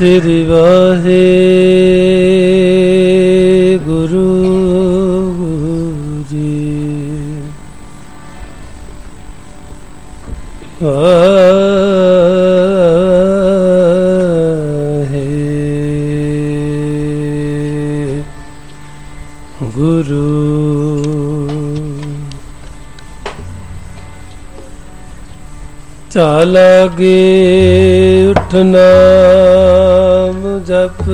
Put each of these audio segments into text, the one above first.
ਸ੍ਰੀ ਵਾਹੇ ਗੁਰੂ ਜੀ। ਵਾਹੇ ਗੁਰੂ। ਚਾਲਾਗੇ ਉਠਨਾ ਜਪ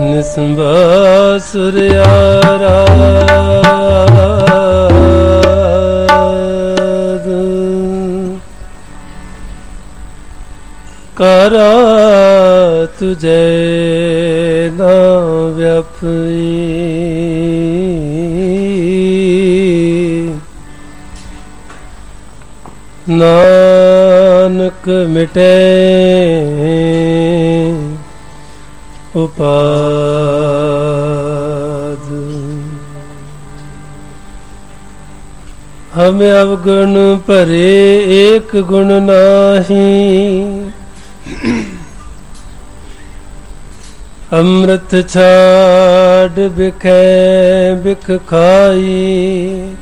ਨਿਸੰਬਾ ਸੁਰਿਆਰਾ ਕਰਾ ਤੁਝੇ ਨਾ ਵਿਅਪਈ ਨਾਨਕ ਮਿਟੇ। ਉਪਾਦ। ਹਮ ਅਵਗੁਣ ਭਰੇ ਏਕ ਗੁਣ ਨਾਹੀ। ਅੰਮ੍ਰਿਤ ਛਾੜ ਬਿਖੈ ਬਿਖ ਖਾਈ।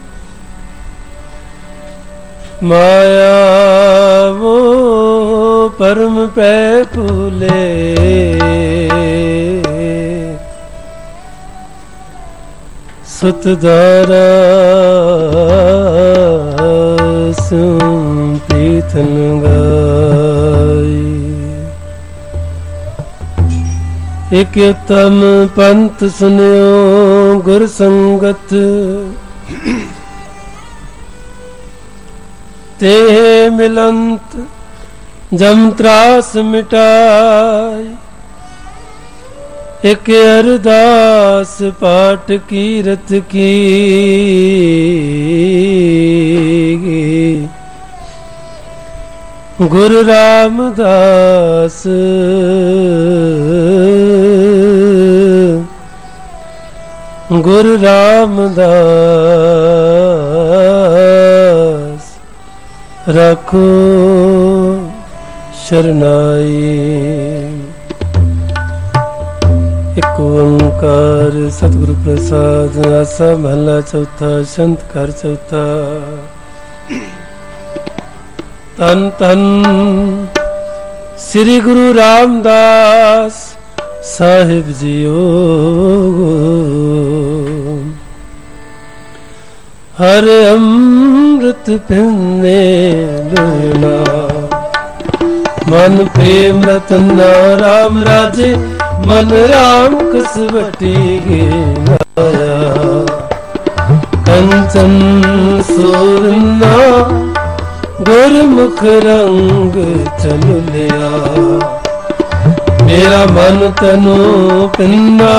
ਮਾਇਆ ਵੋ ਪਰਮ ਪੈ ਭੂਲੇ ਸੁਤ ਦਾਰਾ ਸੁਨ ਪ੍ਰੀਤਨ ਗਾਈ। ਇਕ ਉਤਮ ਪੰਥ ਸੁਨਿਓ ਗੁਰ ਸੰਗਤ ਤੇ ਮਿਲੰਤ ਜਮ ਤਰਾਸ ਮਿਟਾਈ ਇਕ ਅਰਦਾਸ ਪਾਠ ਕੀਰਤ ਕੀ ਗੁਰੂ ਰਾਮਦਾਸ ਗੁਰੂ ਰਾਮਦਾਸ ਰੱਖੋ ਸ਼ਰਨਾਈ। ਇਕ ਓੰਕਾਰ ਸਤਿਗੁਰੂ ਪ੍ਰਸਾਦ, ਆਸਾ ਮਹਲਾ ਚੌਥਾ, ਸੰਤ ਘਰ ਚੌਥਾ। ਤਨ ਤਨ ਸ੍ਰੀ ਗੁਰੂ ਰਾਮਦਾਸ ਸਾਹਿਬ ਜੀਓ। ਹਰ ਅੰਮ੍ਰਿਤ ਪਿੰਨੇ ਲੋਣਾ ਮਨ ਪ੍ਰੇਮ ਰਤਨ ਰਾਮ ਰਾਜੇ, ਮਨ ਰਾਮ ਕਸਵਟੀ ਗਿਆ ਕੰਚਨ ਸੋਰਨਾ ਗੁਰਮੁਖ ਰੰਗ ਚਲ ਲਿਆ। ਮੇਰਾ ਮਨ ਤਨੋ ਪਿੰਨਾ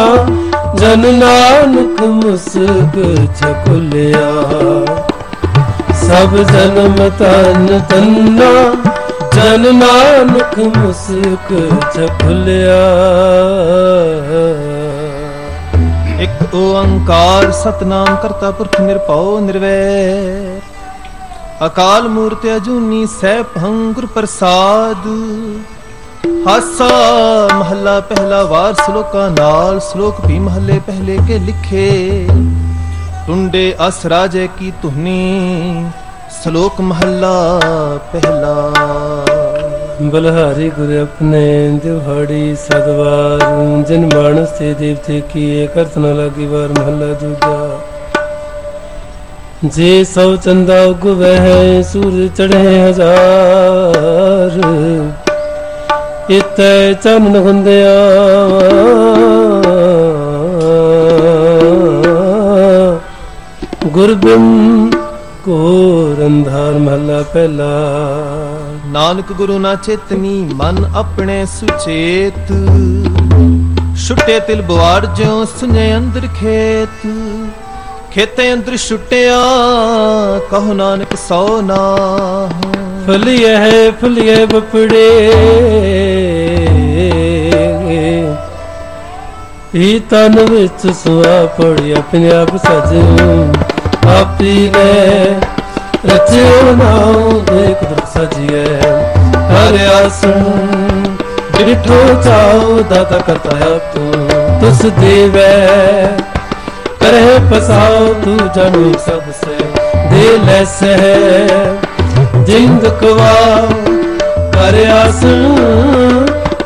ਜਨ ਨਾਨਕ ਮੁਸਕ ਚਕੁਲਿਆ। ਸਭ ਜਨਮ ਤਨ ਤੰਨਾ, ਜਨ ਨਾਨਕ ਮੁਸਕ ਚਕੁਲਿਆ। ਇੱਕ ਓੰਕਾਰ ਸਤਨਾਮ ਕਰਤਾ ਪੁਰਖ ਨਿਰਭਉ ਨਿਰਵੈ। ਅਕਾਲ ਮੂਰਤ ਅਜੂਨੀ ਸਹਿ ਭੰਗੁਰ ਪ੍ਰਸਾਦ। ਹਾਸਾ ਮਹੱਲਾ ਪਹਿਲਾ ਵਾਰ ਸ਼ਲੋਕਾਂ ਨਾਲ, ਸ਼ਲੋਕ ਵੀ ਮਹੱਲੇ ਪਹਿਲੇ ਕੇ ਲਿਖੇ। ਟੁੰਡੇ ਅਸ ਕੀ ਤੁਹਨੀ ਸ਼ਲੋਕ ਮਹੱਲਾ ਪਹਿਲਾ। ਬਲਹਾਰੀ ਗੁਰ ਆਪਣੇ ਦਿਵਹਾੜੀ ਸਦਵਾਰ, ਜਨ ਮਾਨਸ ਤੇ ਦੇਵਤੇ ਕੀਏ ਕਰਤ ਨ ਲਾਗੀ ਵਾਰ ਮਹੱਲਾ ਦੂਜਾ ਜੇ ਸਭ ਚੰਦਾ ਉਗਵੈ ਹੈ ਸੂਰ ਚੜ੍ਹੇ ਹਜ਼ਾਰ ਇਤੈ ਚੰਨ ਹੁੰਦਿਆ ਗੁਰਬਿੰ ਕੋ ਰੰਧਾਰ ਮਹੱਲਾ ਪਹਿਲਾ। ਨਾਨਕ ਗੁਰੂ ਨਾ ਚੇਤਨੀ ਮਨ ਆਪਣੇ ਸੁਚੇਤ। ਛੁੱਟੇ ਤਿਲ ਬਵਾੜ ਜਿਉ ਸੁਨੇ ਅੰਦਰ ਖੇਤ। ਖੇਤੇ ਅੰਦਰ ਛੁੱਟਿਆ, ਕਹੋ ਨਾਨਕ ਸੋ ਨਾ ਫਲੀਏ ਹੈ ਬਪੜੇ। ਹੀ ਤਨ ਵਿੱਚ ਸੁਆ ਪੜੀ ਆਪਣੇ ਆਪ ਸਜ। ਆਪੀ ਗਏ ਰਚਿਓ ਨਾਉ ਦੇਖ ਦਰ ਸਜੀਏ ਕਰ ਆਸਣ ਡਿਠੋ ਚਾਉ, ਦਾਤਾ ਕਰਤਾ ਤੂੰ। ਤੁਸ ਦੇਵੈ ਕਰੇ ਪਸਾਉ, ਤੂ ਜਨੂ ਸਭ ਸੇ। ਦੇ ਲੈਸੈ ਜਿੰਦ ਕਵਾ ਕਰ ਆਸ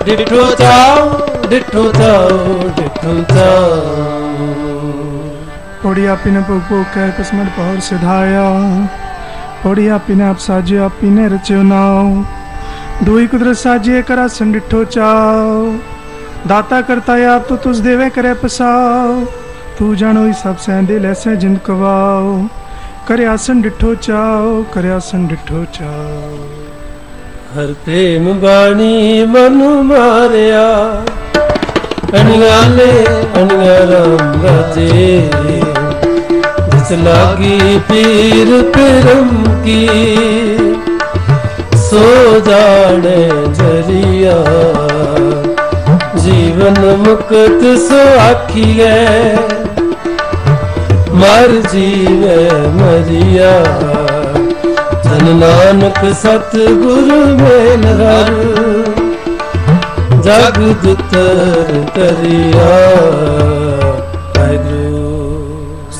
ਡਿਠੋ ਜਾਓ ਡਿਠੋ ਜਾਓ ਡਿਠੋ ਜਾਓ ઓડિયા પીને પોકો કહે કસમટ પહોર સિધાયા ઓડિયા પીને આપ સાજ્યો આપ પીને રચ્યો નાવ દુઈ કુદરત સાજીએ કરા સંડિઠો ચાવ દાતા કરતા આપ તો તુજ દેવે કરે પસાવ તું જાણો સબ સહેંદે લેસે જિંદ કવાવ ਕਰਿਆਸਨ ਡਿਠੋ ਚਾਓ, ਕਰਿਆਸਨ ਡਿਠੋ ਚਾਓ। ਹਰ ਪ੍ਰੇਮ ਬਾਣੀ ਮਨ ਮਾਰਿਆ। ਅਣਗਾਲੇ ਅਣਗਾ ਰਾਮ ਰਾਜੇ ਜਿਸ ਲਾਗੀ ਪੀਰ ਪਰਮ ਕੀ। ਸੋ ਜਾਣੇ ਜਰੀਆ। ਜੀਵਨ ਮੁਕਤ ਸੋ ਆਖੀਐ। ਮਰ ਜੀਵੇ ਮਰੀਆ। ਜਨ ਨਾਨਕ ਸਤ ਗੁਰ ਮੇਲ ਹਰ। ਜਗ ਦੁਤਰ ਕਰਿਆ।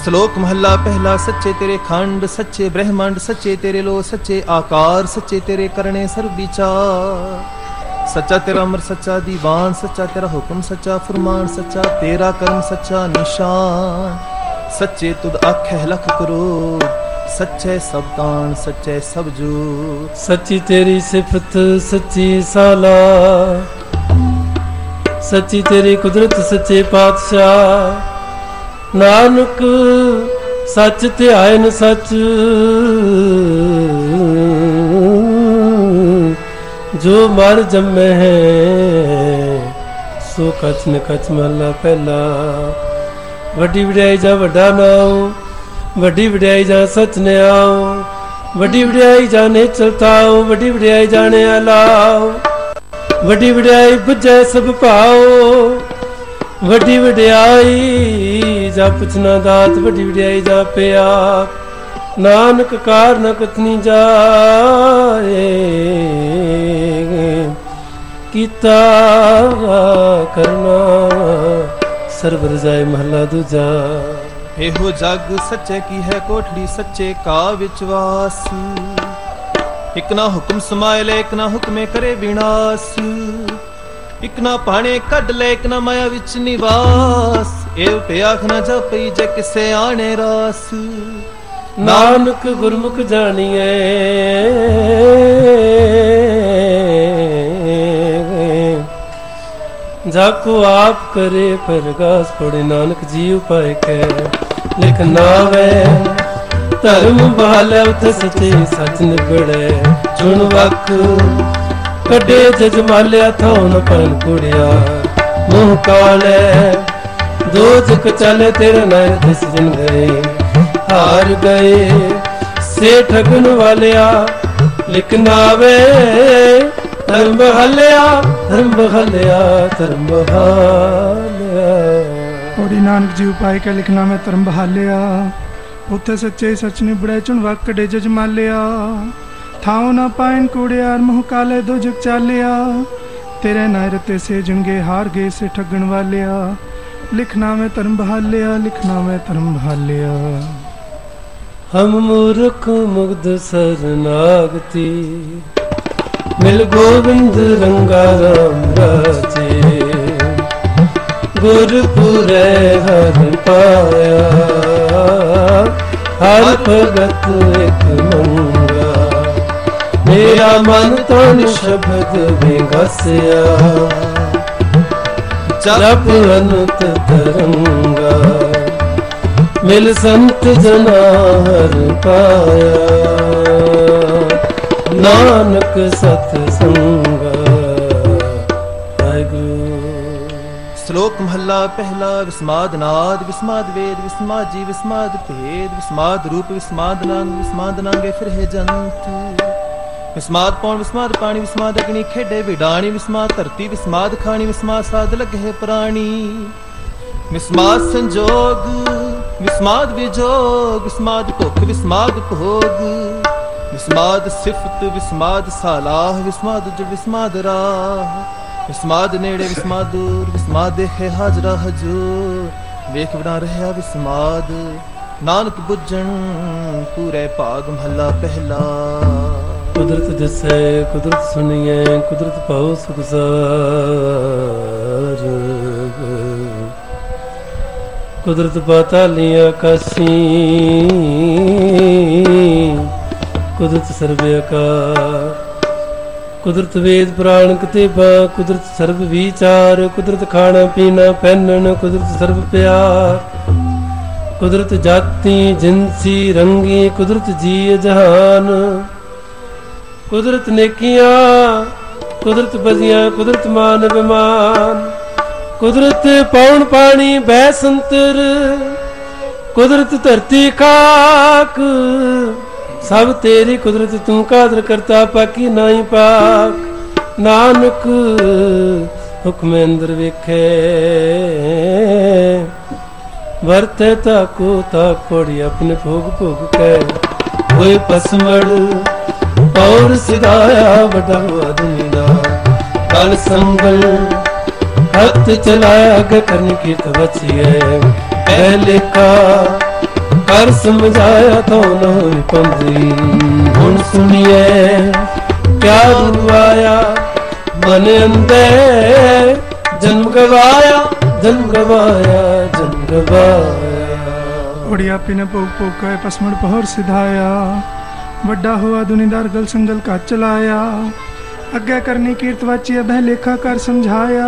ਸ਼ਲੋਕ ਮਹੱਲਾ ਪਹਿਲਾ, ਸੱਚੇ ਤੇਰੇ ਖੰਡ, ਸੱਚੇ ਬ੍ਰਹਮੰਡ, ਸੱਚੇ ਤੇਰੇ ਲੋ ਸੱਚੇ ਆਕਾਰ, ਸੱਚੇ ਤੇਰੇ ਕਰਨੇ ਸਰਬ ਵਿਚਾਰ। ਸੱਚਾ ਤੇਰਾ ਅਮਰ, ਸੱਚਾ ਦੀਵਾਨ, ਸੱਚਾ ਤੇਰਾ ਹੁਕਮ, ਸੱਚਾ ਫਰਮਾਨ, ਸੱਚਾ ਤੇਰਾ ਕਰਮ, ਸੱਚਾ ਨਿਸ਼ਾਨ। ਸੱਚੇ ਤੁਧ ਆਖੇ ਲਖ ਕਰੋ, ਸੱਚੇ ਸਭ ਕਾਣ, ਸੱਚੇ ਸਭ ਜੂ ਸੱਚੀ ਤੇਰੀ ਸਿਫਤ, ਸੱਚੀ ਸਾਲਾ। ਸੱਚੀ ਤੇਰੀ ਕੁਦਰਤ, ਸੱਚੇ ਪਾਤਸ਼ਾਹ। ਨਾਨਕ, ਸੱਚ ਧਿਆਇਨ ਸੱਚ। ਜੋ ਮਰ ਜੰਮੇ ਹੈ, ਸੋ ਕਛ ਨ ਕਛ ਮਹਲਾ ਪਹਿਲਾ। ਵੱਡੀ ਵਡਿਆਈ ਜਾਂ ਵੱਡਾ ਨਾਉ, ਵੱਡੀ ਵਡਿਆਈ ਜਾ ਸਚ ਨਿਆਉ ਵੱਡੀ ਵਡਿਆਈ ਜਾਣੇ ਚਲਤਾਉ ਵੱਡੀ ਵਡਿਆਈ ਜਾਣੇ ਅਲਾਉ, ਵੱਡੀ ਵਡਿਆਈ ਬੁੱਝੈ ਸਭ ਭਾਉ, ਵੱਡੀ ਵਡਿਆਈ ਜਾ ਪੁੱਛਣਾ ਦਾਤ, ਵੱਡੀ ਵਡਿਆਈ ਜਾਂ ਪਿਆ ਨਾਨਕ ਕਾਰਨ ਨ ਕਤਨੀ ਜਾਏ, ਕੀਤਾ ਕਰਨਾ। ਸਰਬ ਰਜਾਏ ਮਹਲਾ ਦੂਜਾ। ਇਹੋ ਜਗ ਸੱਚੇ ਕੀ ਹੈ ਕੋਠੜੀ ਸੱਚੇ ਕਾ ਵਿਚਵਾਸ ਇਕ ਨਾ ਹੁਕਮ ਸਮਾਇ ਲੈ ਇਕ ਨਾ ਹੁਕਮੇ ਕਰੇ ਵਿਨਾਸ਼। ਇਕ ਨਾ ਪਾਣੇ ਕੱਢ ਲੈ ਇਕ ਨਾ ਮਾਇਆ ਵਿੱਚ ਨਿਵਾਸ। ਇਹ ਪਿਆਖ ਨਾ ਜਪਈ ਜੇ ਕਿਸੇ ਆਣੇ ਰਾਸ। ਨਾਨਕ ਗੁਰਮੁਖ ਜਾਣੀਏ ਜਾ ਕੋ ਆਪ ਕਰੇ ਪਰਗਾਸ ਪੜੇ ਨਾਨਕ ਜੀ ਉਪਾਇ ਕੈ। ਲਿਖ ਨਾਵੇ, ਧਰਮ ਬਾਲੈ ਉਤ ਸਚ ਨਿਬੜੈ। ਚੁਣ ਵਕ ਕੱਢੇ ਜਜਮਾਲਿਆ, ਥਾਉ ਪਨ ਕੁੜਿਆ ਮੂੰਹ ਕਾਲੇ ਦੋ ਜਕ ਤੇਰੇ ਨੈਣ ਦਿਸ ਜਨ ਗਏ। ਹਾਰ ਗਏ ਸੇ ਠਗਨ ਵਾਲਿਆ, ਲਿਖ ਨਾਵੇ ਧਰਮ ਹਲਿਆ ਧਰਮ ਹਲਿਆ ਧਰਮ ਹਾਲਿਆ। ਓੜੀ ਨਾਨਕ ਜੀ ਉਪਾਇ ਕੇ ਲਿਖਣਾ ਮੈਂ ਧਰਮ ਬਹਾਲਿਆ। ਉਥੇ ਸੱਚੇ ਸੱਚ ਨੇ ਬੜੇ ਚੁਣ ਵਕੜੇ ਜਜਮਾਲਿਆ ਥਾਉ ਨਾ ਪਾਇਨ ਕੁੜਿਆਰ ਮੋਹ ਕਾਲੇ ਦੋ ਚਾਲਿਆ। ਤੇਰੇ ਨਾਇਰ ਤੇ ਸੇ ਜੰਗੇ ਹਾਰ ਗਏ ਸੇ ਠੱਗਣ ਵਾਲਿਆ। ਲਿਖਣਾ ਮੈਂ ਧਰਮ ਬਹਾਲਿਆ ਲਿਖਣਾ ਮੈਂ ਧਰਮ ਬਹਾਲਿਆ। ਹਮ ਮੂਰਖ ਮੁਗਧ ਸਰਨਾਗਤੀ। ਮਿਲ ਗੋਬਿੰਦ ਰੰਗਾ ਰਾਮ ਰਾਜੇ। ਗੁਰਪੁਰੇ ਹਰ ਪਾਇਆ, ਹਰ ਭਗਤ ਇੱਕ ਮੰਗਾ। ਮੇਰਾ ਮਨ ਤਨ ਸ਼ਬਦ ਵਿਗਸਿਆ, ਜਪ ਅਨੁਤ ਤਰੰਗਾ। ਮਿਲ ਸੰਤ ਜਨਾ ਹਰ ਪਾਇਆ। ਨਾਨਕ ਸਤ ਸੰਗਾ। ਸ਼ਲੋਕ ਮਹੱਲਾ ਪਹਿਲਾ, ਵਿਸਮਾਦ ਨਾਦ, ਵਿਸਮਾਦ ਵੇਦ, ਵਿਸਮਾਦ ਜੀ ਵਿਸਮਾਦ ਭੇਦ, ਵਿਸਮਾਦ ਰੂਪ, ਵਿਸਮਾਦ ਨਾਮ ਵਿਸਮਾਦ ਨਾਂਗੇ ਫਿਰ ਹੈ ਜੰਤ। ਵਿਸਮਾਦ ਪੌਣ, ਵਿਸਮਾਦ ਪਾਣੀ, ਵਿਸਮਾਦ ਅਗਨੀ, ਖੇਡੇ ਵਿਡਾਣੀ, ਵਿਸਮਾਦ ਧਰਤੀ, ਵਿਸਮਾਦ ਖਾਣੀ, ਵਿਸਮਾਦ ਸਾਧ ਲਗੇ ਪ੍ਰਾਣੀ। ਵਿਸਮਾਦ ਸੰਜੋਗ, ਵਿਸਮਾਦ ਵਿਜੋਗ, ਵਿਸਮਾਦ ਭੁਖ, ਵਿਸਮਾਦ ਭੋਗ। ਵਿਸਮਾਦ ਸਿਫਤ, ਵਿਸਮਾਦ ਸਾਲਾਹ, ਵਿਸਮਾਦ ਜੜ ਵਿਸਮਾਦ ਰਾਹ। ਵਿਸਮਾਦ ਨੇੜੇ, ਵਿਸਮਾਦ ਦੂਰ, ਵਿਸਮਾਦ ਦੇਖੇ ਹਾਜ਼ਰਾ ਹਜੂਰ। ਵੇਖ ਬਣਾ ਰਹਿਆ ਵਿਸਮਾਦ, ਨਾਨਕ ਬੁੱਝਣ, ਪੂਰੇ ਭਾਗ ਮਹੱਲਾ ਪਹਿਲਾ। ਕੁਦਰਤ ਦਿਸੈ ਕੁਦਰਤ ਸੁਣੀਐ ਕੁਦਰਤ ਪਾਉ ਸੁਖ ਕੁਦਰਤ ਪਾਤਾਲੀ ਆਕਾਸ਼ੀ ਕੁਦਰਤ ਸਰਬ ਆਕਾਰ। ਕੁਦਰਤ ਵੇਦ ਪੁਰਾਣ ਕਿਤੇਬਾ, ਕੁਦਰਤ ਸਰਬ ਵਿਚਾਰ, ਕੁਦਰਤ ਖਾਣਾ ਪੀਣਾ ਪਹਿਨਣ, ਕੁਦਰਤ ਸਰਬ ਪਿਆਰ। ਕੁਦਰਤ ਜਾਤੀ, ਜਿੰਸੀ, ਰੰਗੀ, ਕੁਦਰਤ ਜੀ ਜਹਾਨ। ਕੁਦਰਤ ਨੇਕੀਆਂ, ਕੁਦਰਤ ਬਜ਼ੀਆਂ, ਕੁਦਰਤ ਮਾਨ ਬਿਮਾਨ। ਕੁਦਰਤ ਪੌਣ ਪਾਣੀ ਬੈ ਸੰਤਰ। ਕੁਦਰਤ ਧਰਤੀ ਕਾਕ ਸਭ ਤੇਰੀ ਕੁਦਰਤ ਤੂੰ ਕਾਦਰ ਕਰਤਾ ਪਾਕੀ ਨਾਹੀ ਪਾਕ। ਨਾਨਕ, ਹੁਕਮ ਅੰਦਰ ਵੇਖੇ। ਵਰਤੇ ਤਾ ਕੋ ਤਾ ਕੋੜੀ ਆਪਣੇ ਭੋਗ ਭੋਗ ਕੇ। ਹੋਏ ਪਸਮੜ, ਔਰ ਸਿਧਾਇਆ, ਵੱਡਾ ਹੋਆ ਦੁਨੀਦਾ ਕਲ ਸੰਗਲ, ਹੱਥ ਚਲਾਇਆ ਅਗ ਕਰਨ ਕੀ ਤਵਚੀਏ ਪਹਿਲੇ ਕਾ ਕਰ ਸਮਝਾਇਆ ਤੋ ਨ ਹੋਈ ਹੁਣ ਸੁਣੀਏ ਕਿਆ ਦੁਆਇਆ ਮਨ ਅੰਦਰ। ਜਨਮ ਗਵਾਇਆ ਜਨਮ ਗਵਾਇਆ ਜਨਮ ਗਵਾਇਆ। ਉੜੀ ਆਪੀ ਨੇ ਭੋਗ ਭੋਗ ਪਹਰ ਸਿਧਾਇਆ। ਵੱਡਾ ਹੋਆ ਦੁਨੀਦਾਰ ਗਲ ਸੰਗਲ ਕਾ ਚਲਾਇਆ। ਅੱਗੇ ਕਰਨੀ ਕੀਰਤ ਵਾਚੀ ਬਹਿ ਲੇਖਾ ਕਰ ਸਮਝਾਇਆ।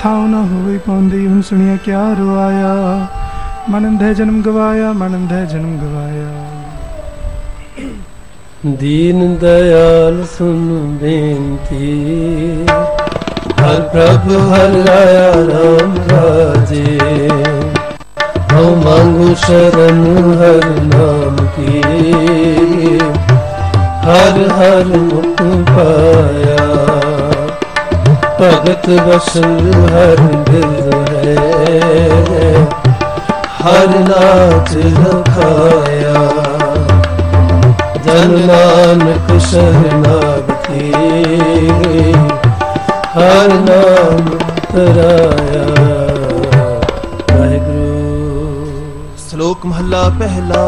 ਥਾਉ ਨਾ ਹੋਈ ਪੌਂਦੀ ਹੁਣ ਸੁਣਿਆ ਕਿਆ ਰਵਾਇਆ ਮਨ ਅੰਧੇ ਜਨਮ ਗਵਾਇਆ ਮਨ ਅੰਧੇ ਜਨਮ ਗਵਾਇਆ। ਦੀਨ ਦਇਆਲ ਸੁਨ ਬੇਨਤੀ, ਹਰ ਪ੍ਰਭ ਹਰ ਰਾਇਆ ਰਾਮ ਰਾਜੇ। ਹਉ ਮੰਗੂ ਸ਼ਰਨ ਹਰ ਨਾਮ ਕੀ, ਹਰ ਹਰ ਮੁਖ ਪਾਇਆ। ਭਗਤ ਵਸਲ ਹਰ ਦਿਲ ਹੈ ਹਰ ਨਾਚ ਰਖਾਇਆ। ਜਨ ਨਾਨਕ ਸ਼ਰਨਾਗਤੀ ਹਰ ਨਾਮ ਤਰਾਇਆ। ਵਾਹਿਗੁਰੂ। ਸ਼ਲੋਕ ਮਹੱਲਾ ਪਹਿਲਾ।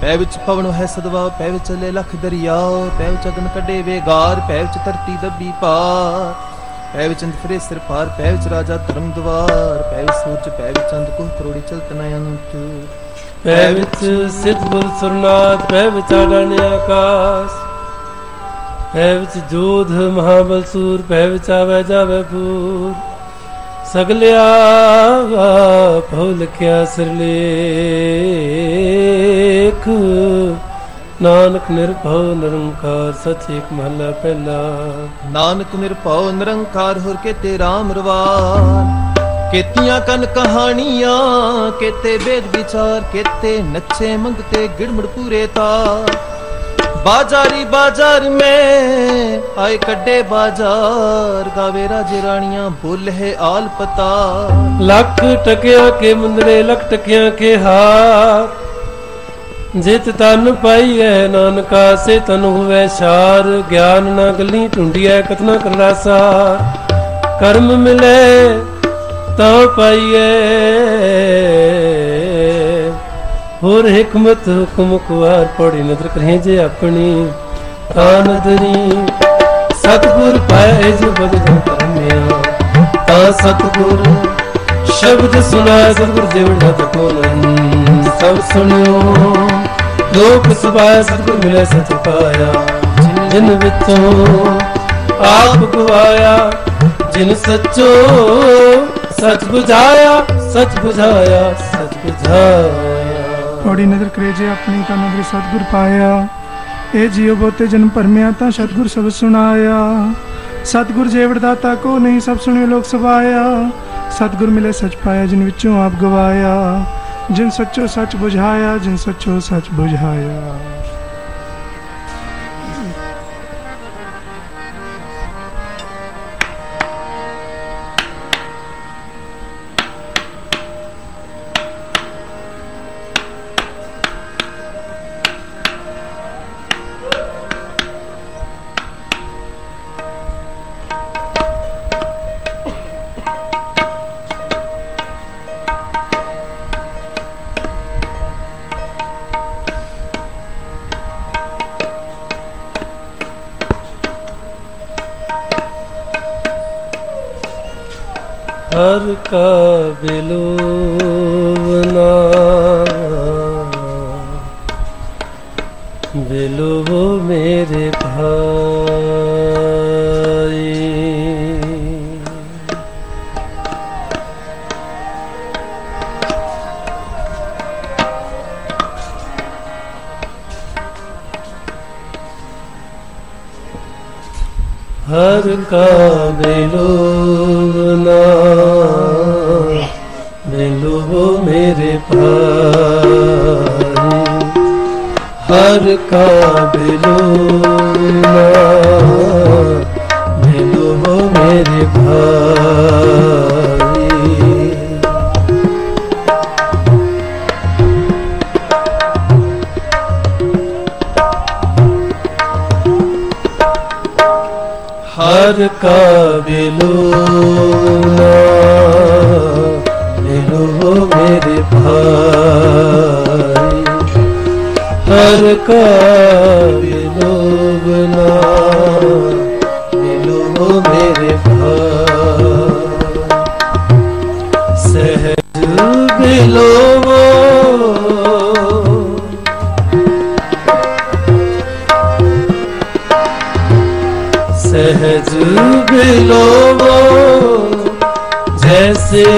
ਪੈ ਵਿੱਚ ਪਵਨ ਹੈ ਸਦਵਾ, ਪੈ ਵਿੱਚ ਚੱਲੇ ਲਖ ਦਰਿਆ। ਪੈ ਵਿੱਚ ਅਗਨ ਕੱਢੇ ਵੇਗਾਰ ਪੈ ਵਿੱਚ ਧਰਤੀ ਦੱਬੀ ਪਾਰ। ਪੈ ਵਿੱਚ ਅੰਤ ਫਿਰੇ ਸਿਰ ਪਾਰ, ਪੈ ਵਿੱਚ ਰਾਜਾ ਧਰਮ ਦਵਾਰ। ਪੈ ਵਿੱਚ ਸੂਰਜ, ਪੈ ਵਿੱਚ ਚੰਦ ਕੋ ਕਰੋੜੀ ਚਲਤ ਨ ਅੰਤ ਪੈ ਵਿੱਚ ਸਿੱਧ ਗੁਰ ਸੁਰਨਾਥ, ਪੈ ਵਿੱਚ ਆਡਣ ਆਕਾਸ਼। ਪੈ ਵਿੱਚ ਜੋਧ ਮਹਾਬਲ ਸੂਰ, ਪੈ ਵਿੱਚ ਆਵੇ ਜਾਵੇ ਪੂਰ ਸਗਲਿਆ ਭਉ ਲਖਿਆ ਸਿਰਲੇਖ ਨਾਨਕ ਨਿਰਭਉ ਨਿਰੰਕਾਰ ਸਚ ਇੱਕ ਮਹਲਾ ਪਹਿਲਾ। ਨਾਨਕ ਨਿਰਭਉ ਨਿਰੰਕਾਰ ਹੋਰ ਕੇਤੇ RAM ਰਵਾਨ ਕੇਤੀਆਂ ਕਨ ਕਹਾਣੀਆਂ ਕੇਤੇ ਵੇਦ ਵਿਚਾਰ ਕੇਤੇ ਨੱਚੇ ਮੰਗਤੇ ਗਿੜਮੜ ਪੂਰੇ ਤਾਰ। ਬਾਜ਼ਾਰੀ ਬਾਜ਼ਾਰ ਮੈਂ ਆਏ ਕੱਡੇ ਬਾਜ਼ਾਰ ਗਾਵੇ ਰਾਜੇ ਰਾਣੀਆਂ ਬੁੱਲ ਹੈ ਆਲ ਪਤਾ ਲੱਖ ਟਕਿਆ ਕੇ ਮੁੰਦਰੇ ਲੱਖ ਟਕਿਆ ਕੇ ਹਾਰ। ਜਿਤ ਤਨ ਪਾਈਐ ਨਾਨਕਾ, ਸੇ ਤਨ ਹੋਵੇ ਸ਼ਾਰ। ਗਿਆਨ ਨਾ ਗੱਲੀ ਢੁੰਡੀਐ, ਕਤਨਾ ਕਰ ਕਰਮ ਮਿਲੇ, ਤਾਂ ਪਾਈਐ। ਹੋਰ ਹਕਮਤ ਹੁਕਮ ਕੁਵਾਰ, ਪੜੀ ਨਦਰ ਕਰੇ ਜੇ ਆਪਣੀ। ਆਨਦਰੀ ਸਤਗੁਰ ਪਾਏ ਜੋ ਬਗਜ ਕਰਮਿਆ। ਤਾਂ ਸਤਗੁਰ ਸ਼ਬਦ ਸੁਣਾਇ ਸਤਿਗੁਰ ਦੇਵਨ ਹੱਥ ਕੋਲਨ ਸਭ ਸੁਣਿਓ, ਲੋਕ ਸੁਭਾਇ ਸਤਿਗੁਰ ਮਿਲੇ ਸਤ ਪਾਇਆ। ਜਿਨ ਵਿੱਚੋਂ ਆਪ ਗਵਾਇਆ ਜਿਨ ਸੱਚੋ ਸੱਚ 부ਝਾਇਆ ਸੱਚ 부ਝਾਇਆ ਸੱਚ 부ਝਾਇਆ ਥੋੜੀ ਨਜ਼ਰ ਕਰੇ ਆਪਣੀ ਕਾ ਨਦਰ ਸਤਿਗੁਰ ਪਾਇਆ। ਇਹ ਜੀਵ ਬੋਤੇ ਜਨਮ ਪਰਮਿਆ ਤਾਂ ਸਤਿਗੁਰ ਸਭ ਸੁਣਾਇਆ। ਸਤਿਗੁਰ ਜੇਵੜ ਦਾਤਾ ਕੋ ਨਹੀਂ, ਸਭ ਸੁਣਿਓ, ਲੋਕ ਸਭਾਇਆ ਸਤਗੁਰ ਮਿਲੇ ਸੱਚ ਪਾਇਆ, ਜਿਨ ਵਿੱਚੋਂ ਆਪ ਗਵਾਇਆ। ਜਿਨ ਸੱਚੋ ਸੱਚ ਬੁਝਾਇਆ, ਜਿਨ ਸੱਚੋ ਸੱਚ ਬੁਝਾਇਆ।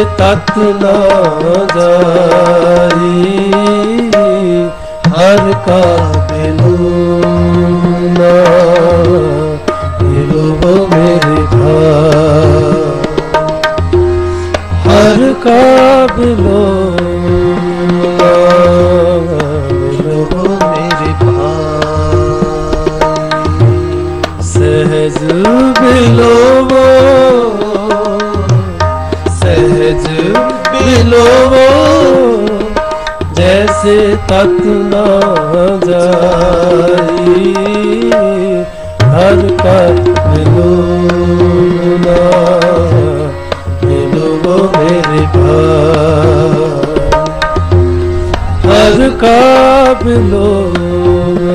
ਤਤ ਨਾ ਜਾਈ। ਹਰ ਕਾ ਬਿਨੂ ਨਾ ਨਿਰੋਭ ਮੇਰੇ ਭਾ ਹਰ ਕਾ ਬਿਨੂ ਨਾ ਜਾਈ। ਹਰ ਕਾ ਮਿਲੂ ਨਾ ਮਿਲੂ ਮੇਰੇ ਭਾਈ ਹਰ ਕਾ ਮਿਲੂ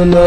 ਨਾ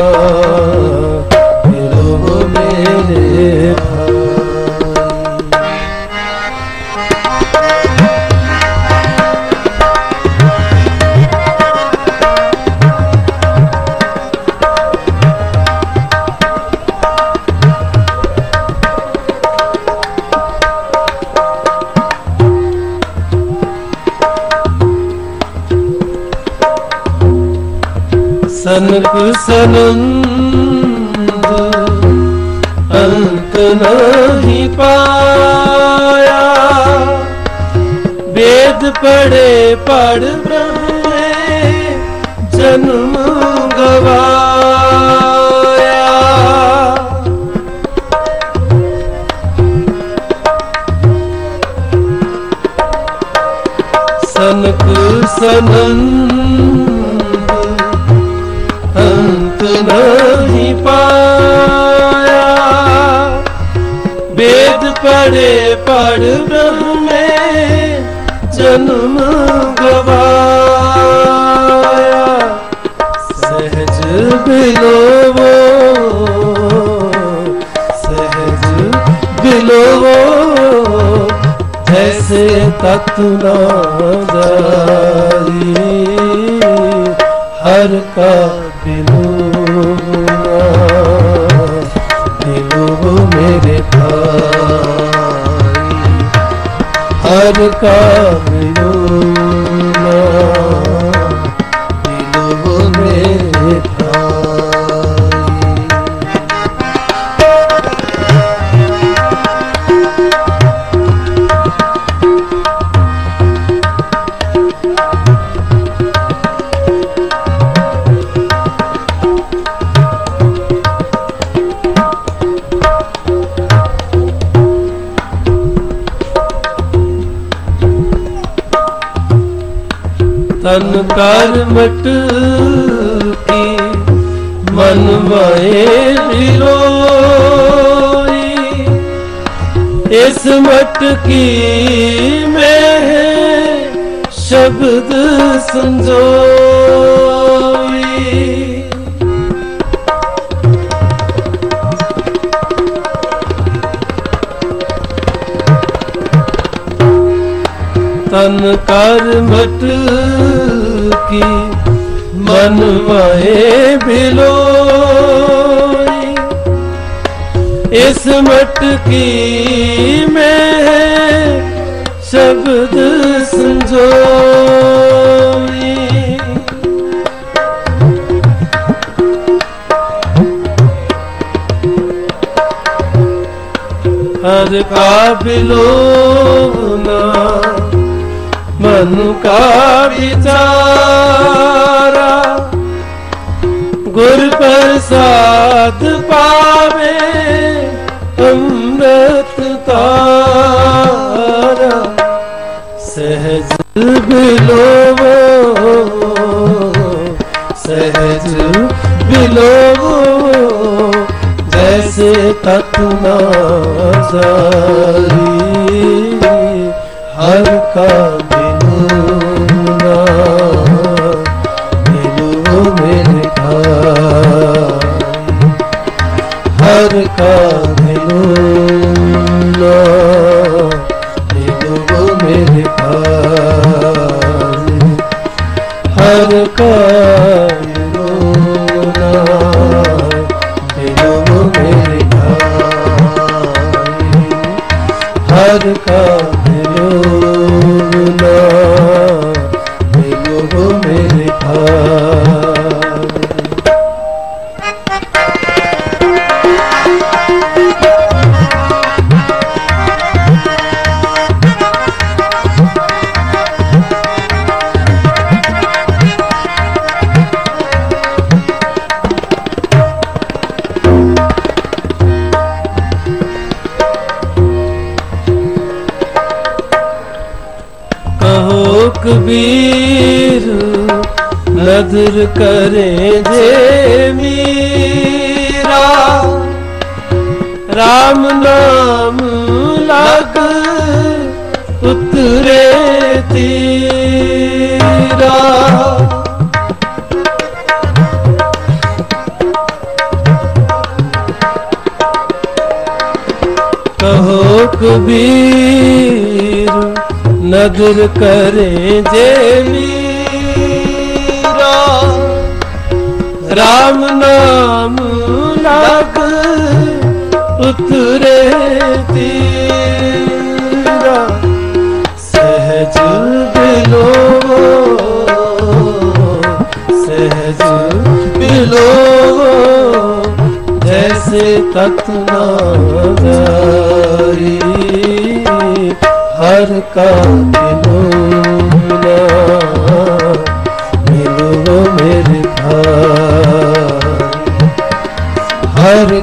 ਕਾਰ ਮਟਕੀ ਮਨ ਵਾਏ ਨਿਰੋਈ ਇਸ ਮਟਕੀ ਮੈਂ ਸ਼ਬਦ ਸੰਜੋਈ। ਤਨ ਕਰ ਮਟ ਹਰ ਕਾ ਬਿਲੋਨਾ ਮਨ ਕਾ ਵਿਚਾਰਾ ਗੁਰ ਪ੍ਰਸਾਦ ਪਾਵੇ ਅੰਮ੍ਰਿਤ ਤਾਰਾ। ਸਹਿਜ ਬਿਲੋਵੋ ਸਹਿਜ ਬਿਲੋਵੋ, ਜੈਸੇ ਤਤ ਨਾ ਜਾਰੀ। ਹਰ ਕਾ ਬਿਨੂਨਾ ਨਦਰ ਕਰੇ ਜੇ ਮੀਰਾ। RAM ਨਾਮ ਲਗ ਉਤਰੇ ਤੀਰਾ। ਕਹੋ ਕਬੀਰ, ਨਦਰ ਕਰੇ ਜੇ ਮੀਰਾ। RAM ਨਾਮ ਲਗ ਉਤਰੇ ਤੀਰਾ, ਸਹਿਜ ਬਿਲੋ ਸਹਿਜ ਬਿਲੋ, ਜੈਸੇ ਤਤ ਨਾ ਜਾਰੀ ਹਰ ਕਾ ਬਿਲੋਨਾ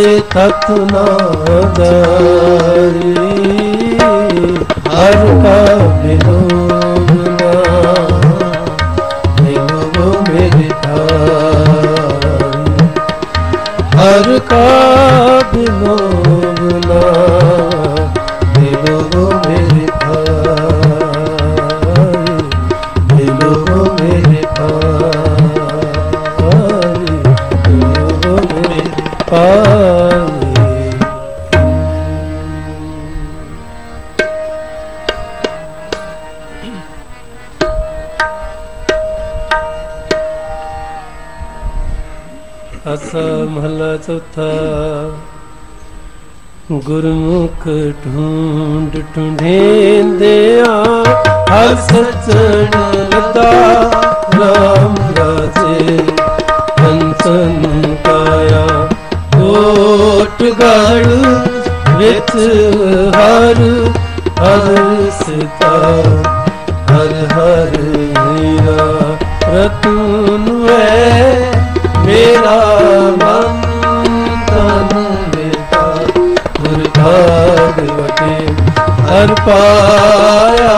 ਜੈਸੇ ਤਤ ਨਾ ਦਾਰੀ ਮੇਰਾ ਮਨ ਤਨ ਵਿੱਚ ਭਾਗ ਵਟੇ ਹਰ ਪਾਇਆ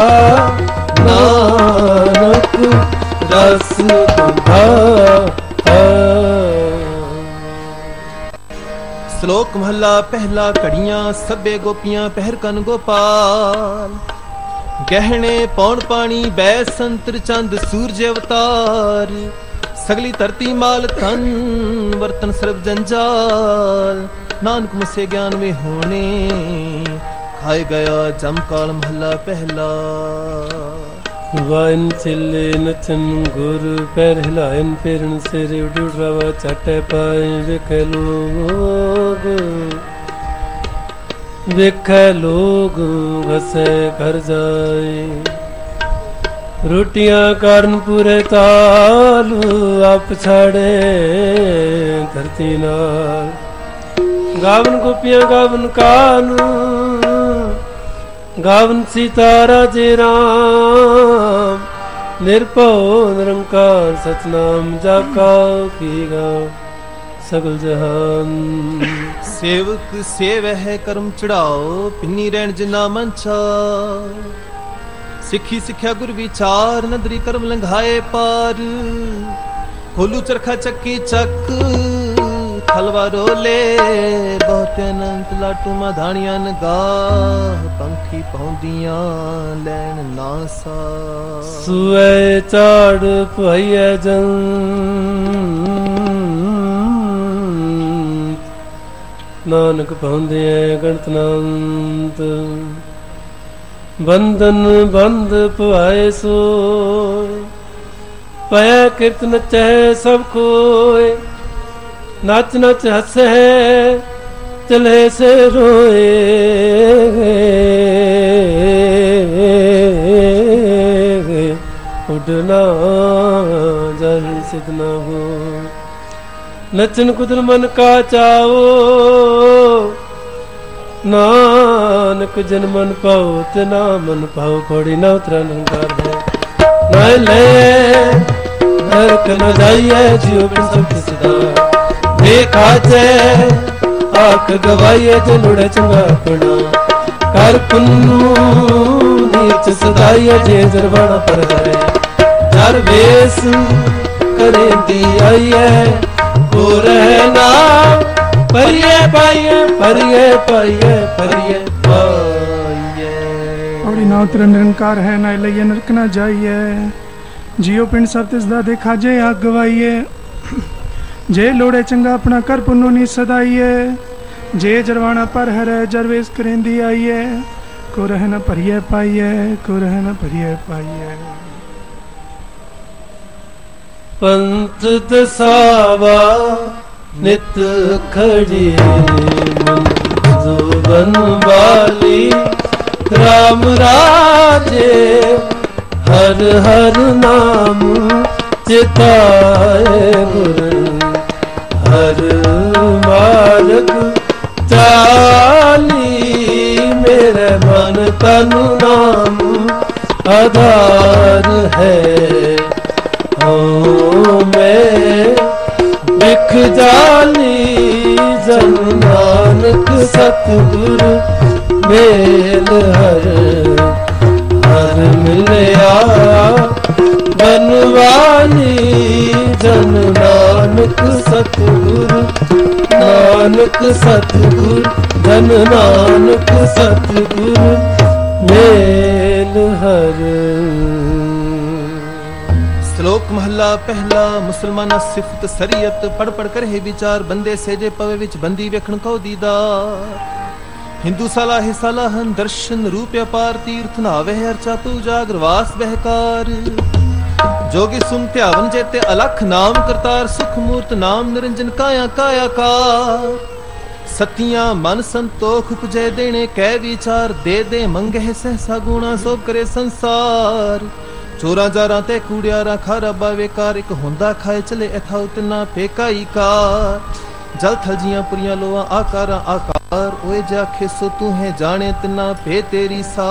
ਨਾਨਕ ਰਸ ਤੁਧਾ ਸ਼ਲੋਕ ਮਹੱਲਾ ਪਹਿਲਾ ਕੜੀਆਂ ਸਭੇ ਗੋਪੀਆਂ ਪਹਿਰ ਕਨ ਗੋਪਾਲ ਗਹਿਣੇ ਪੌਣ ਪਾਣੀ ਬੈ ਸੰਤਰ ਚੰਦ ਸੂਰਜ ਅਵਤਾਰ ਸਗਲੀ ਧਰਤੀ ਮਾਲ ਤਨ ਵਰਤਨ ਸਰਬ ਜੰਜਾਲ। ਨਾਨਕ ਮੁਸੇ ਗਿਆਨ ਵਿੱਚ ਹੋਣੇ, ਖਾਏ ਗਿਆ ਜਮ ਕਾਲ ਮਹੱਲਾ ਪਹਿਲਾ। ਵਾਇਨ ਚੱਲੇ ਨਚਨ ਗੁਰ ਪੈਰ ਹਿਲਾਇਨ ਫੇਰਨ ਸਿਰ ਉੱਡ ਰਵਾ ਚਟੇ ਪਾਏ ਵੇਖੇ ਲੋਗ। ਵੇਖੇ ਲੋਗ ਵਸੇ ਘਰ ਜਾਏ। ਰੋਟੀਆਂ ਕਰਨ ਪੂਰੇ ਤਾਲੂ ਆਪ ਛਾੜੇ ਧਰਤੀ ਨਾਲ। ਗਾਵਨ ਗੋਪੀਆਂ, ਗਾਵਨ ਕਾਨੂੰ ਗਾਵਨ ਸੀਤਾ ਰਾਜੇ ਰਾਮ। ਨਿਰਭਉ ਨਿਰੰਕਾਰ ਸਤਨਾਮ ਜਾਕਾ ਕੀ ਗਾ, ਸਗਲ ਜਹਾਨ। ਸੇਵਕ ਸੇਵਹਿ ਕਰਮ ਚੜਾਓ, ਪਿੰਨੀ ਰਹਿਣ ਜਿਨਾ ਮੰਚਾ ਸਿੱਖੀ ਸਿੱਖਿਆ ਗੁਰ ਵਿਚਾਰ, ਨਦਰੀ ਕਰਮ ਲੰਘਾਏ ਪਾਰ। ਖੋਲੂ ਚਰਖਾ ਚੱਕੀ ਚੱਕ, ਖਲਵਾ ਰੋਲੇ। ਬਹੁਤ ਅਨੰਤ ਲਾਟੂ ਮਧਾਣੀਆਂ ਨਗਾਹ, ਪੰਖੀ ਪਹੁੰਦੀਆਂ ਲੈਣ ਨਾਸਾ ਸੁਏ ਚਾੜ ਭਈਐ ਜਨ ਨਾਨਕ ਪਾਉਂਦੇ ਗਣਤ ਨੰਤ ਬੰਧਨ ਬੰਧ ਪਵਾਏ ਸੋਏ। ਪੈ ਕਿਰਤ ਨਚੈ ਸਭ ਕੋਏ ਨਚ ਨਚ ਹੱਸੇ, ਚਲੇ ਸੇ ਰੋਏ। ਉਡਨਾ ਜਲ ਸਿਧ ਨ ਹੋ ਨਚਨ ਕੁਦਲ ਮਨ ਕਾ ਚਾਓ। ਨਾਨਕ ਜਨ ਮਨ ਪਾਉ ਤੇ ਨਾ ਮਨ ਪਾਉ ਕੋੜੀ ਨਾ ਉਤਰਨ ਅੰਕਾਰ ਹੈ ਨਾ ਲੈ, ਨਰਕ ਨ ਜਾਈਏ, ਜਿਉ ਬਿਨ ਸਭ ਸਦਾ ਦੇਖਾਚੇ ਆਖ ਗਵਾਈਏ, ਜੇ ਲੁੜੇ ਚੰਗਾ ਪਣਾ ਕਰ ਪੁੰਨੂ ਨੀਚ ਸਦਾਈਏ, ਜੇ ਜਰਵਾਣਾ ਪਰ ਹੈ ਜਰ ਵੇਸ ਕਰੇ ਦੀ ਆਈਏ ਕੋ ਰਹਿਣਾ ਪਰਿਏ ਪਾਈਏ ਪਰਿਏ ਪਾਈਏ ਪਰਿਏ ਪਾਈਏ ਔੜੀ ਨਾ ਉਤਰ ਨਿਰੰਕਾਰ ਹੈ ਨਾ ਲਈਏ ਨਰਕ ਨਾ ਜਾਈਏ। ਜਿਉ ਪਿੰਡ ਸਭ ਤਿਸ ਦਾ ਦੇਖਾ ਜੇ ਆਗ ਗਵਾਈਏ ਜੇ ਲੋੜੇ ਚੰਗਾ ਆਪਣਾ ਕਰ ਪੁੰਨੂ ਨੀ ਸਦਾਈਏ। ਜੇ ਜਰਵਾਣਾ ਪਰ ਹਰੇ ਜਰਵੇਸ ਕਰੇਂਦੀ ਆਈਏ। ਕੋ ਰਹਿ ਨ ਭਰੀਏ ਪਾਈਏ ਕੋ ਰਹਿ ਨ ਭਰੀਏ ਪਾਈਏ। ਪੰਥ ਦਸਾਵਾ ਨਿਤ ਖੜੀ ਮਨ, ਜ਼ੁਬਨ ਵਾਲੀ, ਰਾਮ ਰਾਜੇ, ਹਰ ਹਰ ਨਾਮ ਚਿਤਾਏ ਗੁਰ। ਹਰ ਮਾਰਗ ਚਾਲੀ, ਮੇਰੇ ਮਨ ਤਨ ਨਾਮ ਆਧਾਰ ਹੈ। ਹਉ ਜਾਨੀ ਜਨ ਨਾਨਕ ਸਤਿਗੁਰ ਮੇਲ ਹਰ ਹਰ ਮਿਲਿਆ ਬਨਵਾਨੀ ਜਨ ਨਾਨਕ ਸਤਿਗੁਰ ਨਾਨਕ ਸਤਿਗੁਰ ਜਨ ਨਾਨਕ ਸਤਿਗੁਰ ਮੇਲ ਹਰ ਮਹੱਲਾ ਪਹਿਲਾ, ਮੁਸਲਮਾਨਾ ਸਿਫਤ ਸਰੀਅਤ ਪੜ ਪੜ ਕਰੇ ਵਿਚਾਰ, ਬੰਦੇ ਸੇਜੇ ਪਵੇ ਵਿੱਚ, ਬੰਦੀ ਵੇਖਣ ਕੋ ਦੀਦਾ ਹਿੰਦੂ ਸਲਾਹ ਸਲਾਹਨ ਦਰਸ਼ਨ ਰੂਪ ਅਪਾਰ, ਤੀਰਥ ਨਾਵੇ ਅਰਚਾ ਤੂ ਜਾਗਰਵਾਸ ਬਹਿਕਾਰ ਜੋਗੀ ਸੁਨ ਧਿਆਵਨ ਜੇਤੇ ਅਲਖ ਨਾਮ ਕਰਤਾਰ, ਸੁਖ ਮੂਰਤ ਨਾਮ ਨਿਰੰਜਨ, ਕਾਇਆ ਕਾਇਆ ਕਾ ਸਤੀਆਂ ਮਨ ਸੰਤੋਖ ਉਪਜੈ ਦੇਣੇ, ਕਹਿ ਵਿਚਾਰ, ਦੇ ਦੇ ਮੰਗੇ ਸਹਸਾ ਗੁਣਾ ਸੋ ਕਰੇ ਸੰਸਾਰ। ਚੋਰਾ ਜਾਰਾਂ ਤੇ ਕੂੜਿਆਰਾਂ ਖਾਰਾ ਬਾਵੇਕਾਰ ਇੱਕ ਹੁੰਦਾ ਖਾਏ ਚਲੇ ਇਥਾ ਉਤਨਾ ਪੇਕਾਈ ਕਾਰ। ਜਲ ਥਲਜੀਆਂ ਪੁਰੀਆਂ ਲੋਆਂ ਆਕਾਰਾਂ ਆਕਾਰ ਓਏ ਜਾ ਖੇਸੋ ਤੂੰ ਹੈ ਜਾਣੇ ਤਿਨਾ ਪੇ ਤੇਰੀ ਸਾ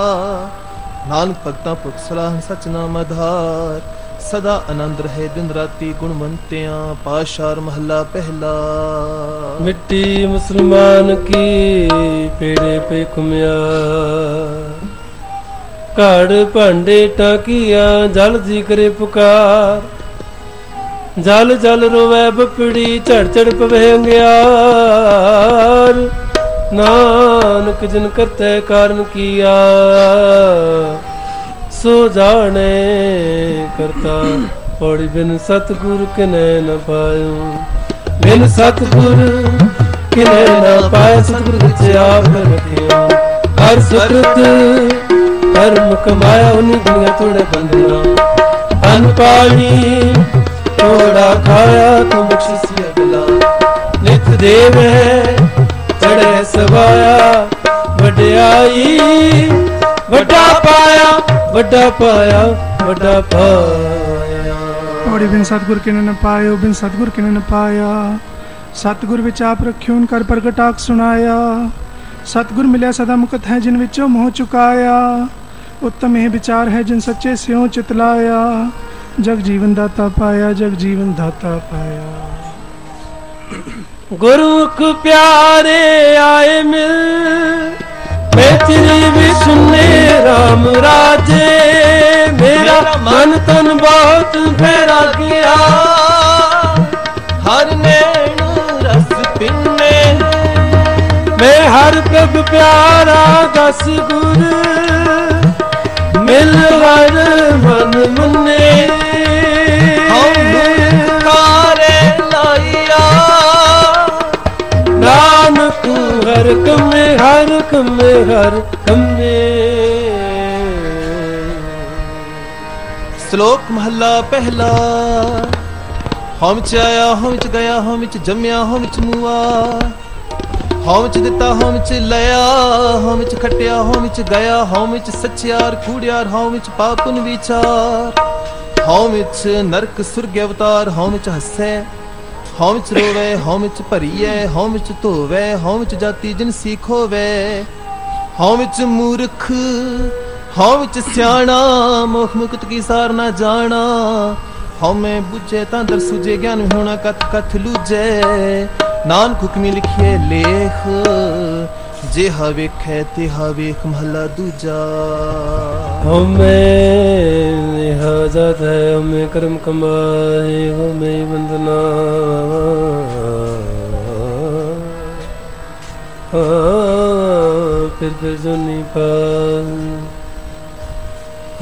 ਨਾਨਕ ਭਗਤਾਂ ਪੁਰਖ ਸਲਾਹ ਸਚ ਆਧਾਰ। ਸਦਾ ਆਨੰਦ ਰਹੇ ਦਿਨ ਰਾਤੀ ਗੁਣਵੰਤਿਆਂ ਪਾਸ਼ਾਰ ਮਹੱਲਾ ਪਹਿਲਾ। ਮਿੱਟੀ ਮੁਸਲਮਾਨ ਕੀ ਪੇੜੇ ਪੇ ਕੁਮਿਆ ਘੜ ਭਾਂਡੇ ਟਾਕੀਆਂ ਜਲ ਜੀ ਪੁਕਾਰ। ਜਲ ਜਲ ਰੋਵੇ ਬਪੜੀ, ਝੜ ਝੜ ਪਵੇ ਅੰਗਿਆਰ। ਨਾਨਕ ਜਿਨ ਕਰਤੇ ਕਾਰਨ ਕੀਆ, ਸੋ ਜਾਣੇ ਕਰਤਾ। ਪੌੜੀ ਬਿਨ ਸਤਗੁਰ ਕਿਨੈ ਨ ਪਾਇਓ। ਬਿਨ ਸਤਗੁਰ ਕਿਨੈ ਨ ਪਾਇ ਸਤਗੁਰ ਵਿੱਚ ਆਪ ਰਖਿਓ। ਹਰ ਸੁਕ੍ਰਿਤ ਧਰਮ ਕਮਾਇਆ ਉਨੀ ਦੁਨੀਆ ਤੋੜੇ ਬੰਦਨਾ ਅਨ ਪਾਣੀ ਥੋੜਾ ਖਾਇਆ, ਤੂੰ ਬਖਸ਼ਿਸੀ ਅਗਲਾ। ਨਿਤ ਦੇਵ ਹੈ ਚੜੇ ਸਵਾਇਆ, ਵਡਿਆਈ, ਵੱਡਾ ਪਾਇਆ ਵੱਡਾ ਪਾਇਆ ਵੱਡਾ ਪਾਇਆ। ਔੜੀ ਬਿਨ ਸਤਗੁਰ ਕਿਨੇ ਨ ਪਾਇਓ ਬਿਨ ਸਤਗੁਰ ਕਿਨੇ ਨ ਪਾਇਆ। ਸਤਗੁਰ ਵਿੱਚ ਆਪ ਰਖਿਓ ਉਨ ਕਰ ਪ੍ਰਗਟਾਕ ਸੁਣਾਇਆ। ਸਤਗੁਰ ਮਿਲਿਆ ਸਦਾ ਮੁਕਤ ਹੈ, ਜਿਨ ਵਿੱਚੋਂ ਮੋਹ ਚੁਕਾਇਆ। ਉੱਤਮ ਇਹ ਵਿਚਾਰ ਹੈ ਜਿਨ ਸੱਚੇ ਸਿਉ ਚਿਤਲਾਇਆ ਜਗ ਜੀਵਨ ਦਾਤਾ ਪਾਇਆ ਜਗ ਜੀਵਨ ਦਾਤਾ ਪਾਇਆ ਗੁਰਮੁਖ ਪਿਆਰੇ ਆਏ ਮਿਲ ਮੈਂ ਤੇਰੀ ਵੀ ਸੁਨੇ RAM ਰਾਜੇ ਮੇਰਾ ਮਨ ਤਨ ਬਹੁਤ ਫੇਰਾ ਗਿਆ ਹਰ ਨੈਣ ਰਸ ਪਿੰਨੇ ਮੈਂ ਹਰ ਪ੍ਰਭ ਪਿਆਰਾ ਦਸ ਗੁਰ ਮਿਲ ਹਰ ਮਨ ਮੁੰਨੇ। ਹਉ ਕਾਰੇ ਲਾਇਆ ਨਾਨਕ ਹਰ ਕਮੇ ਹਰ ਕਮੇ ਹਰ ਕਮੇ। ਸ਼ਲੋਕ ਮਹੱਲਾ ਪਹਿਲਾ। ਹਉ ਵਿੱਚ ਆਇਆ ਹਉ ਵਿੱਚ ਗਿਆ ਹਉ ਵਿੱਚ ਜੰਮਿਆ ਹਉ ਵਿੱਚ ਮੂਆ। ਹਉ ਵਿੱਚ ਦਿੱਤਾ ਹਉ ਵਿੱਚ ਲਿਆ ਹਉ ਚ ਖਟਿਆ ਹਉ ਵਿੱਚ ਗਿਆ ਹਉ ਵਿੱਚ ਸੱਚਿਆਰ ਕੂੜਿਆਰ ਹਉ ਵਿੱਚ ਪਾਪਨ ਵਿਚਾਰ ਹਉ ਵਿੱਚ ਨਰਕ ਸੁਰਗ ਅਵਤਾਰ ਹਉ ਵਿੱਚ ਹੱਸੈ ਹਉ ਵਿੱਚ ਰੋਵੇ ਹਉ ਵਿੱਚ ਭਰੀਐ ਹਉ ਵਿੱਚ ਧੋਵੇ ਹਉ ਵਿੱਚ ਜਾਤੀ ਜਿਨ ਸਿੱਖੋਵੇ ਹਉ ਵਿੱਚ ਮੂਰਖ ਹਉ ਵਿੱਚ ਸਿਆਣਾ ਮੁਖ ਮੁਕਤ ਕੀ ਸਾਰ ਨਾ ਜਾਣਾ ਹਉ ਮੈਂ ਤਾਂ ਦਰ ਸੁਝੇ ਗਿਆਨ ਹੋਣਾ ਕਥ ਕਥ ਲੂਜੈ ਨਾਨਕ ਹੁਕਮੀ ਲਿਖਿਏ ਲੇਖ, ਜੇ ਹਾ ਵੇਖੈ ਤੇ ਹਾ ਮਹਲਾ ਦੂਜਾ। ਹਮੇ ਹਜ਼ਾਤ ਹੈ ਹਮੇ ਕਰਮ ਕਮਾਏ ਹਮੇ ਬੰਦਨਾ ਫਿਰ ਫਿਰ ਜੋ ਨਹੀਂ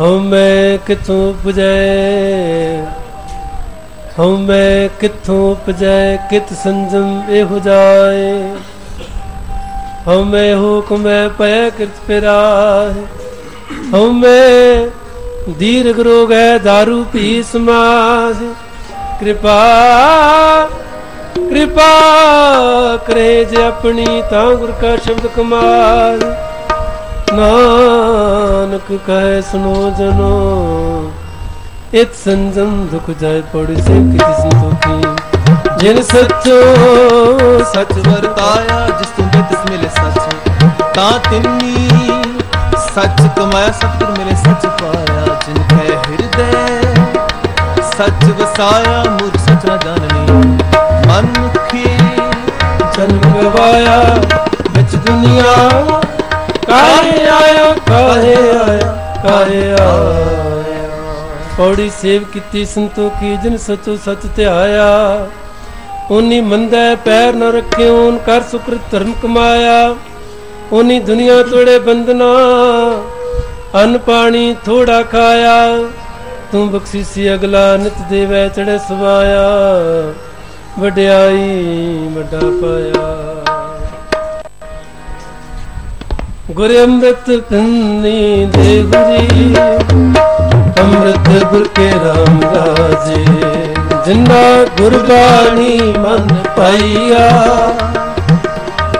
ਹਮੇ ਕਿਥੋਂ ਪੁਜੈ ਹਮੇ ਕਿਥੋਂ ਪੁਜੈ ਕਿਤ ਸੰਜਮ ਇਹੋ ਜਾਏ ਹਮੇ ਹੁਕਮੈ ਪੈ ਕਿਰਤ ਪਿਰਾਏ ਹਉਮੈ ਦੀਰਘ ਰੋਗ ਹੈ दारू ਪੀ ਸਮਾਜ ਕਿਰਪਾ ਕਿਰਪਾ ਕਰੇ ਜੇ ਆਪਣੀ ਤਾਂ ਗੁਰ ਕਾ ਸ਼ਬਦ ਕਮਾਲ ਨਾਨਕ ਕਹੇ ਸੁਨੋ ਜਨੋ ਇਤ ਸੰਜਮ ਦੁਖ ਜਾਏ ਪੜੀ ਸੇ ਕਿਤ ਸੰਤੋਖੀ ਜਿਨ ਸੱਚੋ ਸੱਚ ਵਰਤਾਇਆ ਜਿਸ ਤੋਂ ਤਿਸ ਮਿਲੇ ਸੱਚ ਤਾਂ ਤਿੰਨੀ ਸੱਚ ਕਮਾਇਆ ਸਤਿਗੁਰ ਮੇਰੇ ਸੱਚ ਪਾਇਆ ਜਿਨ ਕੈ ਹਿਰਦੈ ਸੱਚ ਵਸਾਇਆ ਮੁਰ ਸੱਚ ਨਾ ਜਾਣਨੀ ਮਨ ਮੁਖੀ ਜਨਮ ਗਵਾਇਆ ਵਿੱਚ ਦੁਨੀਆ ਕਾਹੇ ਆਇਆ ਕਾਹੇ ਆਇਆ ਕਾਹੇ ਆਇਆ ਪੌੜੀ ਸੇਵ ਕੀਤੀ ਸੰਤੋਖੀ ਜਿਨ ਸਚੋ ਸਚ ਧਿਆਇਆ। ਉਨੀ ਮੰਦੈ ਪੈਰ ਨ ਰੱਖਿਓ ਕਰ ਸੁਕ੍ਰਿਤ ਧਰਮ ਕਮਾਇਆ। ਉਨੀ ਦੁਨੀਆ ਤੋੜੇ ਬੰਦਨਾ ਅਨ ਪਾਣੀ ਥੋੜਾ ਖਾਇਆ। ਤੂੰ ਬਖਸ਼ੀਸੀ ਅਗਲਾ ਨਿਤ ਦੇਵੈ ਚੜੇ ਸਵਾਇਆ। ਵਡਿਆਈ ਵੱਡਾ ਪਾਇਆ। ਗੁਰ ਅੰਮ੍ਰਿਤ ਪਿੰਨੀ ਦੇ ਗੁਰੀ। ਅੰਮ੍ਰਿਤ ਗੁਰ ਕੇ ਰਾਮ ਰਾਜੇ, ਜਿੰਨਾ ਗੁਰਬਾਣੀ ਮਨ ਪਾਈਆ,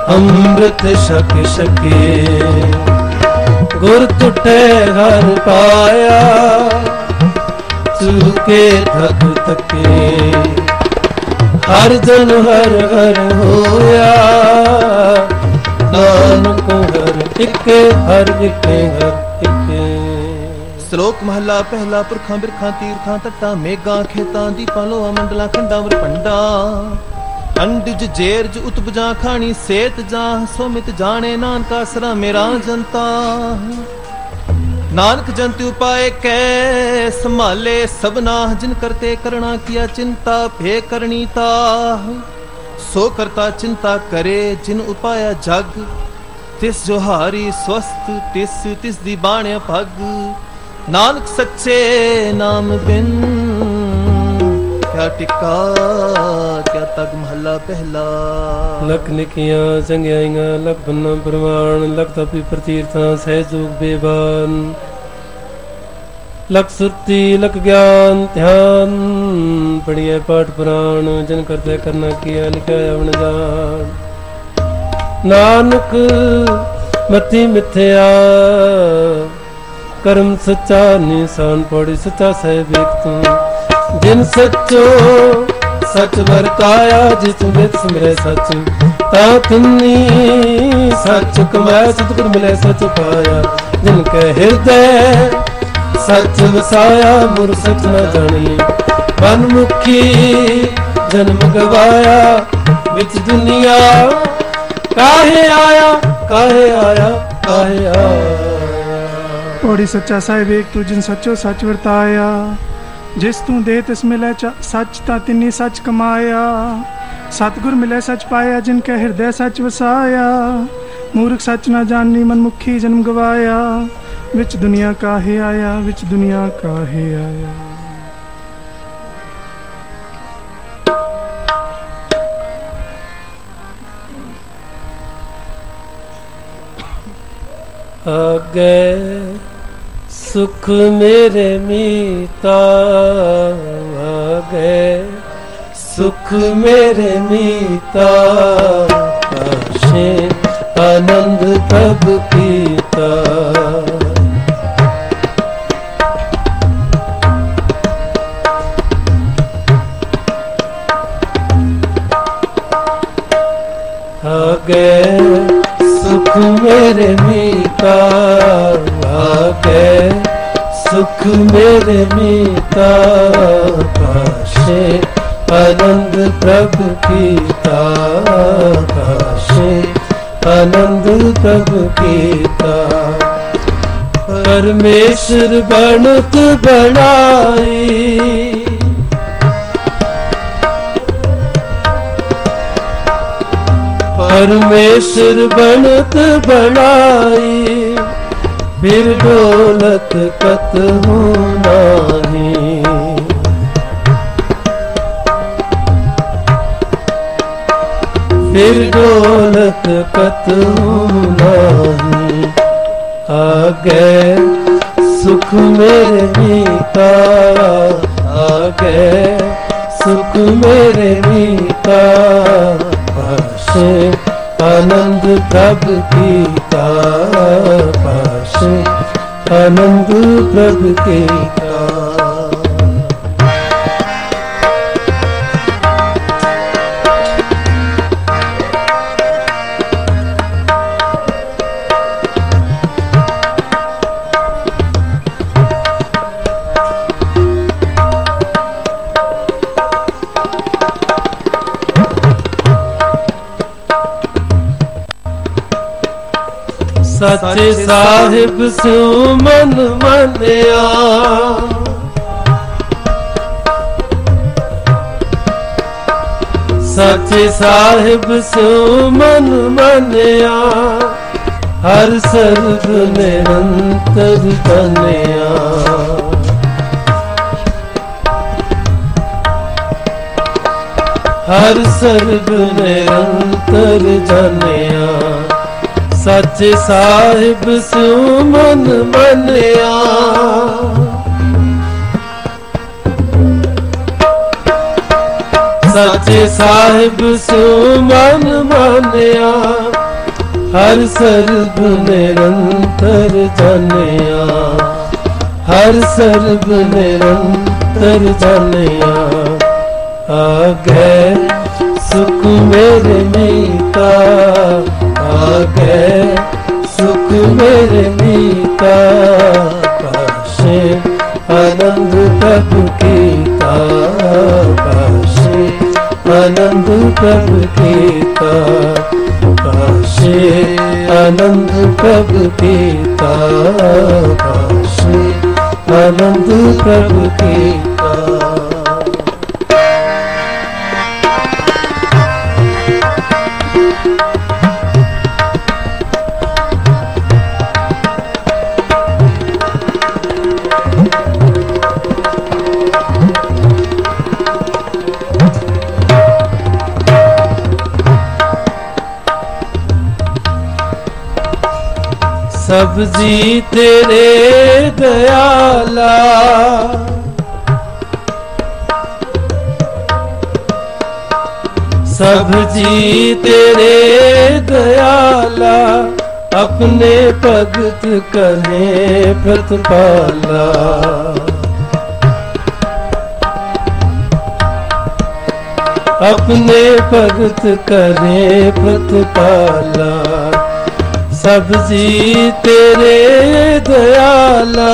ਅੰਮ੍ਰਿਤ ਛਕ ਛਕੇ। ਗੁਰ ਟੁੱਟੇ ਘਰ ਪਾਇਆ, ਚੁਕੇ ਥਕ ਤਕੇ ਹਰ ਜਨ ਹਰ ਹਰ ਹੋਇਆ, ਨਾਨਕ ਹਰ ਇੱਕ ਹਰ ਇੱਕ ਹਰ ਇੱਕ। ਸ਼ਲੋਕ ਮਹੱਲਾ, ਪਹਿਲਾ ਪੁਰਖਾਂ, ਬਿਰਖਾਂ, ਤੀਰਥਾਂ, ਤੱਟਾਂ, ਮੇਗਾ, ਖੇਤਾਂ ਦੀਪਾਂ ਲੋਆ ਮੰਡਲਾਂ ਖੰਡਾਂ ਵਰ ਪੰਡਾ। ਅੰਡਜ ਉਤਪ ਉਤਪਜਾ, ਖਾਣੀ ਸੇਤ ਜਾ ਸੋਮਿਤ ਜਾਣੇ ਨਾਨਕਾ, ਸਰਾ ਮੇਰਾ ਜਨਤਾ। ਨਾਨਕ ਜੰਤ ਉਪਾਏ ਕੈ, ਸੰਭਾਲੇ ਸਭਨਾ ਜਿਨ ਕਰਤੇ ਕਰਣਾ ਕੀਆ ਚਿੰਤਾ, ਭੇ ਕਰਨੀ ਤਾ ਸੋ ਕਰਤਾ ਚਿੰਤਾ ਕਰੇ, ਜਿਨ ਉਪਾਇਆ ਜਗ। ਤਿਸ ਜੋ ਹਾਰੀ ਸਵਸਤ ਤਿਸ ਤਿਸ ਦੀ ਬਾਣਿਆ ਭਗ ਨਾਨਕ ਸੱਚੇ ਨਾਮ ਬਿਨ ਕਿਆ ਟਿਕਾ, ਕਿਆ ਤਗ ਮਹੱਲਾ ਪਹਿਲਾ। ਲਖ ਨਿਕੀਆਂ ਚੰਗਿਆਈਆਂ ਲਖ ਬੰਨਾ ਪ੍ਰਮਾਣ, ਲਖ ਤਪੀ ਪ੍ਰਤੀਰਥਾਂ ਸਹਿਜੋਗ ਬੇਬਾਨ। ਲਖ ਸੁਰਤੀ, ਲਖ ਗਿਆਨ, ਧਿਆਨ ਪੜੀਏ ਪਾਠ ਪੁਰਾਣ, ਜਨ ਕਰਤੇ ਕਰਨਾ ਕੀਆ ਲਿਖਿਆ ਅਵਣ ਜਾਣ ਨਾਨਕ ਮਤੀ ਮਿਥਿਆ ਕਰਮ ਸੱਚਾ ਨਿਸ਼ਾਨ ਪੜੀ ਸੱਚਾ ਸਹਿਬ ਇੱਕ ਤੂੰ ਜਿਨ ਸੱਚੋ ਸਚ ਵਰਤਾਇਆ, ਜਿਸ ਵਿੱਚ ਸਿਮਰੇ ਸੱਚ, ਤਾਂ ਤਿੰਨੀ ਸੱਚ ਕਮਾਇਆ ਸਤਿਗੁਰ ਮਿਲੇ ਸੱਚ ਪਾਇਆ। ਜਿਨ ਕੈ ਹਿਰਦੈ ਸੱਚ ਵਸਾਇਆ, ਮੁਰ ਸੱਚ ਨਾ ਜਾਣੀ। ਮਨ ਮੁਖੀ ਜਨਮ ਗਵਾਇਆ, ਵਿੱਚ ਦੁਨੀਆ ਕਾਹੇ ਆਇਆ ਕਾਹੇ ਆਇਆ ਕਾਹੇ ਆਇਆ। ਪੌੜੀ ਸੱਚਾ ਸਾਹਿਬ ਏਕ ਤੂੰ ਜਿਨ ਸੱਚੋ ਸੱਚ ਵਰਤਾਇਆ ਜਿਸ ਤੂੰ ਦੇ ਤਿਸ ਮਿਲੇ ਸੱਚ ਤਾਂ ਤਿੰਨੀ ਸੱਚ ਕਮਾਇਆ ਸਤਿਗੁਰ ਮਿਲੇ ਸੱਚ ਪਾਇਆ ਜਿਨ ਕੈ ਹਿਰਦੈ ਸੱਚ ਵਸਾਇਆ ਮੂਰਖ ਸੱਚ ਨਾ ਜਾਣੀ ਮਨਮੁਖੀ ਜਨਮ ਗਵਾਇਆ ਵਿੱਚ ਦੁਨੀਆ ਕਾਹੇ ਆਇਆ ਵਿੱਚ ਦੁਨੀਆ ਕਾਹੇ ਆਇਆ ਆਗੇ ਸੁਖ ਮੇਰੇ ਮੀਤਾ ਆਗੇ ਸੁਖ ਮੇਰੇ ਮੀਤਾ ਆਸ਼ੇ ਆਨੰਦ ਪ੍ਰਭ ਪੀਤਾ ਸੁਖ ਮੇਰੇ ਮੀਤਾ ਪਾਸ਼ੇ ਆਨੰਦ ਪ੍ਰਭ ਕੀਤਾ ਪਾਸ਼ੇ ਆਨੰਦ ਪ੍ਰਭ ਕੀਤਾ ਪਰਮੇਸ਼ਰ ਬਣਤ ਬਣਾਈ। ਪਰਮੇਸ਼ਰ ਬਣਤ ਬਣਾਈ। ਫਿਰ ਦੌਲਤ ਕਤ ਹੋ। ਨਾਹੀ ਫਿਰ ਦੌਲਤ ਕਤ ਹੋ। ਨਾਹੀ ਆਗੇ ਸੁਖ ਮੇਰੇ ਮੀਤਾ ਆਗੇ ਸੁਖ ਮੇਰੇ ਮੀਤਾ ਪਾਸ਼ੇ ਆਨੰਦ ਪ੍ਰਭ ਕੀਤਾ ਪਾਸ਼ੇ ਆਨੰਦ ਪ੍ਰਭ ਸੱਚੇ ਸਾਹਿਬ ਸਿਉ ਮਨ ਮੰਨਿਆ। ਸੱਚੇ ਸਾਹਿਬ ਸਿਉ ਮਨ ਮੰਨਿਆ। ਹਰ ਸਰਬ ਨਿਰੰਤਰ ਤਨਿਆ। ਹਰ ਸਰਬ ਨਿਰੰਤਰ ਜਾਣਿਆ ਸੱਚ ਸਾਹਿਬ ਸਿਉ ਮਨ ਮੰਨਿਆ। ਸੱਚੇ ਸਾਹਿਬ ਸਿਉ ਮਨ ਮੰਨਿਆ, ਹਰ ਸਰਬ ਨਿਰੰਤਰ ਜਾਣਿਆ ਹਰ ਸਰਬ ਨਿਰੰਤਰ ਜਾਣਿਆ ਆਗੇ ਸੁਖ ਮੇਰੇ ਮੀਤਾ ਲਾਗੇ ਸੁਖ ਮੇਰੇ ਮੀਤਾ, ਪਾਸ਼ੇ, ਆਨੰਦ ਪ੍ਰਭ ਕੀਤਾ, ਪਾਸ਼ੇ, ਆਨੰਦ ਪ੍ਰਭ ਕੀਤਾ, ਪਾਸ਼ੇ, ਆਨੰਦ ਪ੍ਰਭ ਕੀਤਾ, ਪਾਸ਼ੇ, ਆਨੰਦ ਪ੍ਰਭ ਕੀਤਾ। तेरे दयाला सब जी तेरे दयाला अपने भगत कने प्रतिपाला अपने भगत करे प्रतिपाला ਸਬਜ਼ੀ ਤੇਰੇ ਦਿਆਲਾ।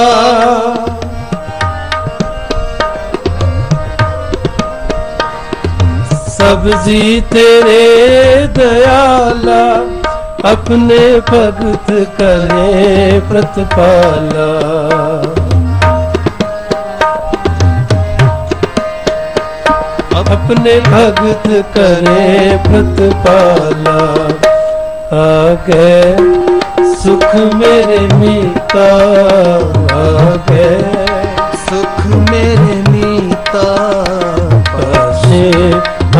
ਸਬਜ਼ੀ ਤੇਰੇ ਦਿਆਲਾ, ਆਪਣੇ ਭਗਤ ਕਰੇ ਪ੍ਰਤਪਾਲਾ। ਆਪਣੇ ਭਗਤ ਕਰੇ ਪ੍ਰਤਪਾਲਾ। ਆ ਗਏ ਸੁਖ ਮੇਰੇ ਮੀਤਾ ਆਗੇ ਸੁਖ ਮੇਰੇ ਮੀਤਾ ਪਾਸੇ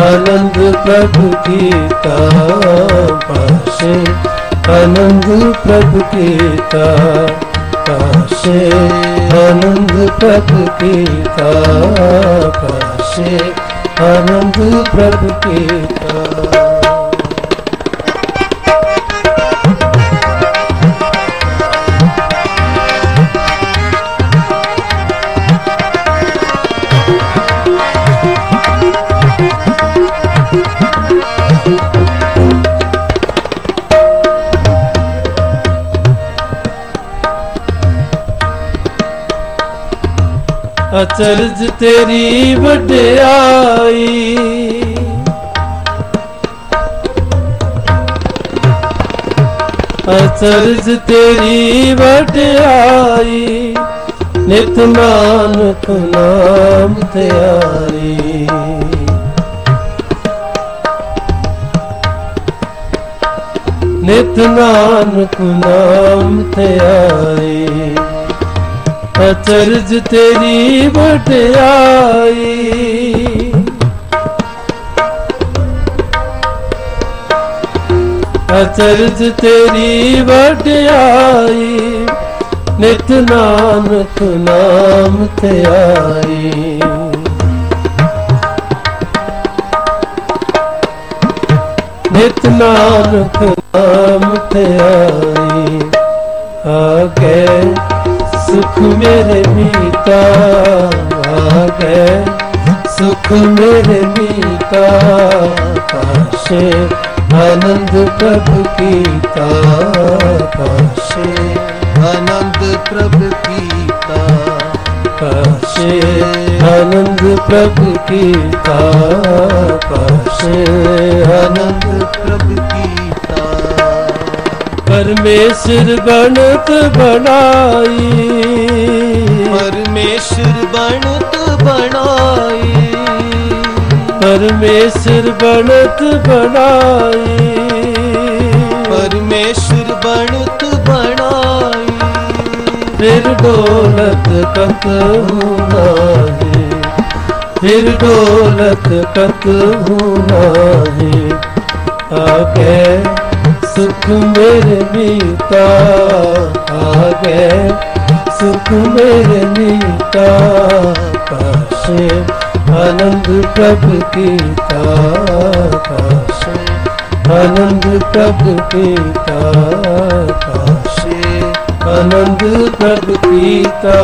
ਆਨੰਦ ਪ੍ਰਭ ਕੀਤਾ ਪਾਸੇ ਆਨੰਦ ਪ੍ਰਭ ਕੀਤਾ ਪਾਸੇ ਆਨੰਦ ਪ੍ਰਭ ਕੀਤਾ ਪਾਸੇ ਆਨੰਦ ਪ੍ਰਭ ਕੀਤਾ। ਅਚਰਜ ਤੇਰੀ ਵਡਿਆਈ। ਅਚਰਜ ਤੇਰੀ ਵਡਿਆਈ ਨਿਤ ਨਾਨਕ ਨਾਮ ਧਿਆਈ। ਨਿਤ ਨਾਨਕ ਨਾਮ ਧਿਆਈ। ਅਚਰਜ ਤੇਰੀ ਵਡਿਆਈ ਅਚਰਜ ਤੇਰੀ ਵਡਿਆਈ ਨਿਤ ਨਾਨਕ ਨਾਮ ਧਿਆਈ ਨਿਤ ਨਾਨਕ ਨਾਮ ਧਿਆਈ ਆ ਗਏ ਮੇਰੇ ਮੀਤਾ ਗਏ। ਸੁਖ ਮੇਰੇ ਮੀਤਾ ਪਾਸ਼ੇ। ਆਨੰਦ ਪ੍ਰਭ ਕੀਤਾ ਪਾਸ਼ੇ। ਆਨੰਦ ਪ੍ਰਭ ਕੀਤਾ ਪਾਸ਼ੇ। ਆਨੰਦ ਪ੍ਰਭ ਕੀਤਾ ਪਾਸ਼ੇ। ਆਨੰਦ ਪਰਮੇਸ਼ਰ ਬਣਤ ਬਣਾਈ। ਪਰਮੇਸ਼ਰ ਬਣਤ ਬਣਾਈ। ਪਰਮੇਸ਼ਰ ਬਣਤ ਬਣਾਈ। ਪਰਮੇਸ਼ਰ ਬਣਤ ਬਣਾਈ। ਫਿਰ ਡੋਲਤ ਕਤ ਨਾਹੀ ਫਿਰ ਡੋਲਤ ਕਤ ਨਾਹੀ ਆਗੇ ਸੁਖ ਮੇਰੇ ਮੀਤਾ ਗਏ ਸੁਖ ਮੇਰੇ ਮੀਤਾ ਪਾਸ਼ੇ ਆਨੰਦ ਪ੍ਰਭ ਕੀਤਾ ਪਾਸ਼ੇ ਆਨੰਦ ਪ੍ਰਭ ਕੀਤਾ ਪਾਸ਼ੇ ਆਨੰਦ ਪ੍ਰਭ ਕੀਤਾ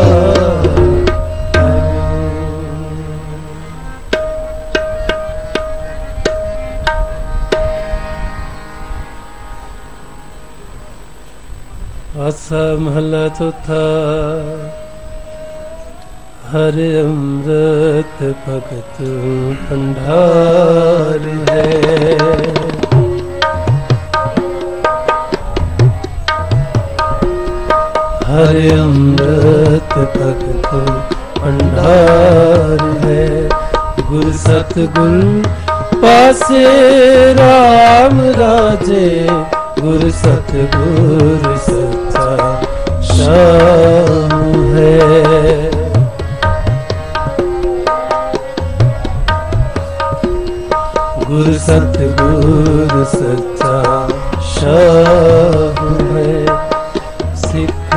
ਆਸਾ ਮਹਲਾ ਚੌਥਾ ਹਰ ਅੰਮ੍ਰਿਤ ਭਗਤ ਭੰਡਾਰ ਹੈ ਹਰਿ ਅੰਮ੍ਰਿਤ ਭਗਤ ਭੰਡਾਰ ਹੈ ਗੁਰ ਸਤਗੁਰ ਪਾਸੇ ਰਾਮ ਰਾਜੇ ਗੁਰ ਸਤਗੁਰ ਸੱਚਾ ਸ਼ਾਮ ਹੈ ਗੁਰ ਸਤਗੁਰ ਸੱਚਾ ਸ਼ਾਹ ਹੈ ਸਿੱਖ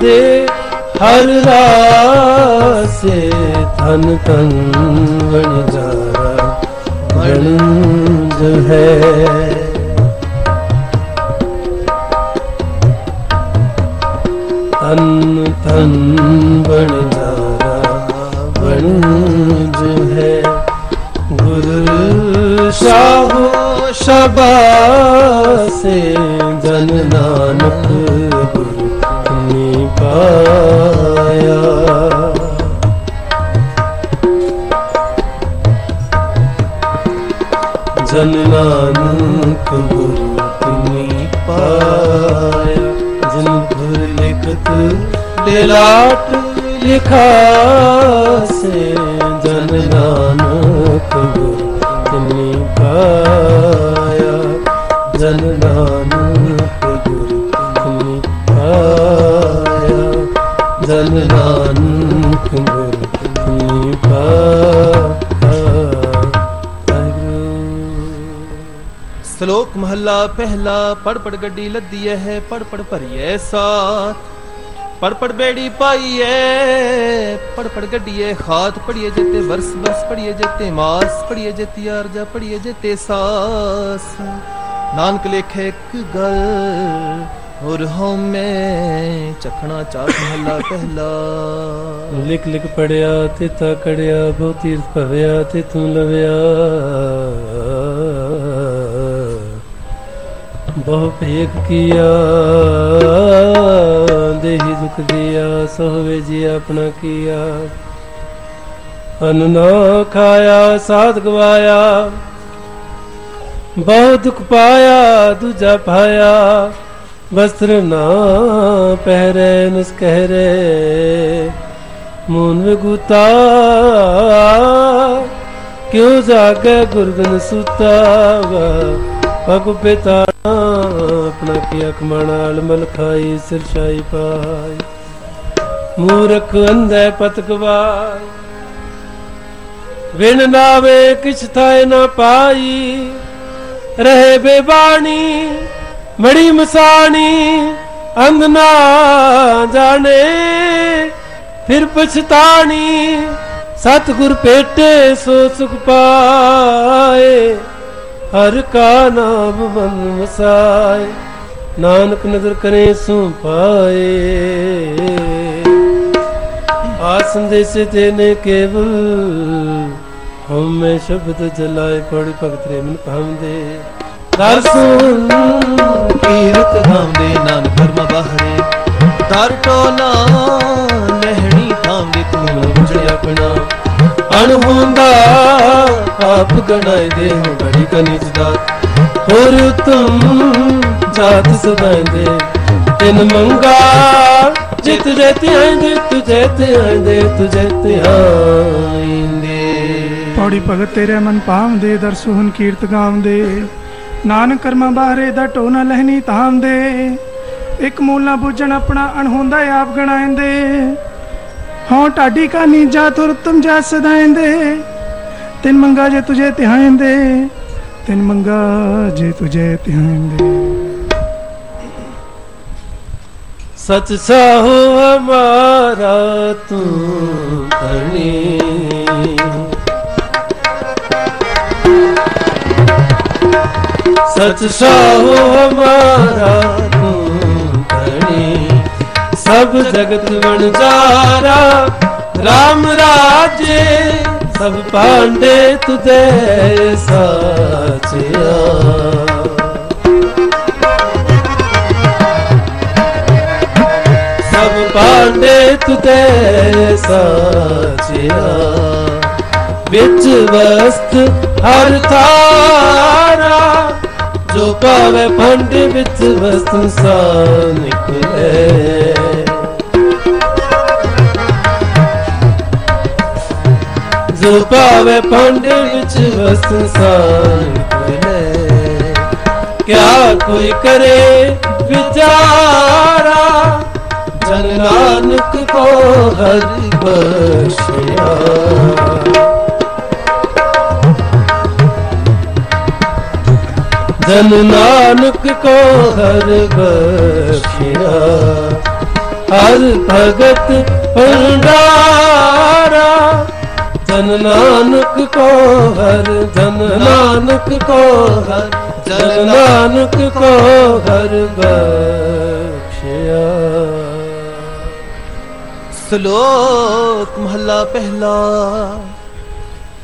ਦੇ ਹਰ ਰਾਸੇ ਧਨ ਤਨ ਵਣਜਾਰਾ ਵਣਜ ਹੈ ਗੁਰ ਸ਼ਾਹੋ ਸ਼ਬਾਸੇ, ਜਨ ਨਾਨਕ ਗੁਰ ਨੀ ਪਾਇਆ। ਜਨ ਨਾਨਕ ਗੁਰ ਨੀ ਪਾਇਆ। ਜਨ ਗੁਰ ਲਿਖਤ, ਲਿਲਾਟ ਲਿਖਾ ਨਾਨਕ ਗੁਰ ਨੀ ਸ਼ਲੋਕ ਮਹੱਲਾ ਪਹਿਲਾ ਪੜ ਪੜ ਗੱਡੀ ਲੱਦੀ ਹੈ ਪੜ ਪੜ ਭਰੀਐ ਸਾਥ। ਪੜ ਪੜ ਬੇੜੀ ਪਾਈਐ ਪੜ ਪੜ ਗੱਡੀਏ ਖਾਤ ਪੜੀਏ ਜੇਤੇ ਵਰਸ ਵਰਸ ਪੜੀਏ ਜੇਤੇ ਮਾਸ ਪੜੀਏ ਜੇਤੀ ਅਰਜਾ ਪੜੀਏ ਜੇਤੇ ਸਾਸ। ਨਾਨਕ ਲੇਖੇ ਇੱਕ ਗੱਲ ਹੋਰ ਹਉਮੈ ਚਖਣਾ ਚਾਟ ਮਹੱਲਾ ਪਹਿਲਾ। ਲਿਖ ਲਿਖ ਪੜਿਆ ਤੇ ਤਾ ਬਹੁ ਤੀਰਥ ਭਵਿਆ ਤੇ ਤੂੰ ਲਵਿਆ। ਬਹੁ ਭੇਖ ਕੀਆ, ਦੇਹੀ ਦੁਖ ਦਿਆ ਸੋਵੇ ਜੀ ਆਪਣਾ ਕੀਆ। ਅਨ ਨਾ ਖਾਇਆ, ਸਾਧ ਗਵਾਇਆ। ਬਹੁ ਦੁਖ ਪਾਇਆ, ਦੂਜਾ ਪਾਇਆ। ਵਸਤਰ ਨਾ ਪਹਿਰੇ, ਨਸ ਕਹਿਰੇ। ਮੂਨ ਵਿਗੂਤਾ ਕਿਉ ਜਾਗੇ ਗੁਰਬਨ ਸੁਤਾ ਪਗ ਪਿਤਾ ਆਪਣਾ ਕੀ ਅਖ ਮਲ ਖਾਈ, ਸਿਰ ਛਾਈ ਪਾਈ। ਮੂਰਖ ਅੰਧੈ ਪਤਕਵਾਈ ਵਿਨ ਨਾਵੇ ਕਿਛ ਥਾਇ ਨਾ ਪਾਈ। ਰਹੇ ਬੇਬਾਣੀ ਮੜੀ ਮਸਾਣੀ ਅੰਧ ਨਾ ਜਾਣੇ, ਫਿਰ ਪਛਤਾਣੀ ਸਤਿਗੁਰ ਭੇਟੇ ਸੋ ਸੁਖ ਪਾਏ, ਹਰ ਕਾ ਨਾਮ ਮਨ ਵਸਾਏ, ਨਾਨਕ ਨਦਰ ਕਰੇ ਸੋ ਪਾਏ। ਆਸੰਦੇਸ ਤੇਨੇ ਕੇਵਲ ਹਮੇ ਸ਼ਬਦ ਜਲਾਏ ਪੜੀ ਭਗਤ ਰੇ ਮਨ ਭਾਉਂਦੇ। ਦਰਸ਼ਨ ਕੀਰਤ ਗਾਉਂਦੇ ਨਾਨਕ ਕਰਮ ਬਾਹਰੇ। ਦਰ ਟੋਲਾ ਲਹਿਣੀ ਥਾਮਦੇ ਤੂੰ ਬੁਝੜਿਆ ਆਪਣਾ। ਅਣਹੋਂਦਾ ਆਪ ਗਣਾਏ ਦੇ ਹੋ ਬੜੀ ਕਨਿਜ ਦਾ। ਹੋਰ ਤੁਮ ਜਾਤ ਸਦਾਇਂਦੇ ਤਿਨ ਮੰਗਾ, ਜਿਤ ਜੇ ਧਿਆਇਂਦੇ ਤੁਝੇ ਧਿਆਇਂਦੇ ਤੁਝੇ ਧਿਆਇਂਦੇ ਪੌੜੀ ਭਗਤ ਤੇਰੇ ਮਨ ਭਾਵਦੇ ਦਰ ਸੁਹਨ ਕੀਰਤ ਗਾਉਂਦੇ। ਨਾਨਕ ਕਰਮਾਂ ਬਾਹਰੇ ਦਾ ਟੋਨਾ ਲਹਿਨੀ ਤਾਂਦੇ ਇੱਕ ਮੂਲਾ ਬੁੱਝਣ ਆਪਣਾ ਅਣਹੋਂਦਾ ਆਪ ਗਣਾਇਂਦੇ। ਹਾਂ ਟਾਡੀ ਕਾਨੀ ਜਾ ਤੁਰ ਤੁਮ ਜਾ ਸਦਾਇਂਦੇ। ਤਿਨ ਮੰਗਾ ਜੇ ਤੁਝੇ ਧਿਆਇਂਦੇ, ਤਿਨ ਮੰਗਾ ਜੇ ਤੁਝੇ ਧਿਆਇਂਦੇ। ਸਚ ਸਾਹੋ ਹਮਾਰਾ ਤੂੰ ਧਣੀ ਸਚ ਸਾਹੋ ਹਮਾਰਾ ਤੂੰ ਧਣੀ ਸਭ ਜਗਤ ਵਣਜਾਰਾ RAM ਰਾਜੇ, ਸਭ ਪਾਂਡੇ ਤੁਦੇ ਸਾਚਿਆ। ਸਭ ਪਾਂਡੇ ਤੁਤੇ ਸਾਚਿਆ। ਵਿੱਚ ਵਸਤ ਹਰ ਥਾਰਾ ਜੋ ਪਾਵੇ ਭੰਡ ਵਿੱਚ ਵਸਤੂ ਸਾ ਨਿਕਲੇ ਜੋ ਪਾਵੇ ਭੰਡ ਵਿੱਚ ਵਸਤੂ ਸਾ ਕਿਆ ਕੋਈ ਕਰੇ ਵਿਚਾਰਾ, ਜਨ ਨਾਨਕ ਕੋ ਹਰਿ ਬਖਸ਼ਿਆ। ਜਨ ਨਾਨਕ ਕੋ ਹਰ ਬਖਸ਼ਿਆ। ਹਰ ਭਗਤ ਭੰਡਾਰਾ ਜਨ ਨਾਨਕ ਕੋ ਹਰ ਜਨ ਨਾਨਕ ਕੋ ਹਰ ਜਨ ਨਾਨਕ ਕੋ ਹਰ ਬਖਸ਼ਿਆ। ਸ਼ਲੋਕ ਮਹੱਲਾ ਪਹਿਲਾ।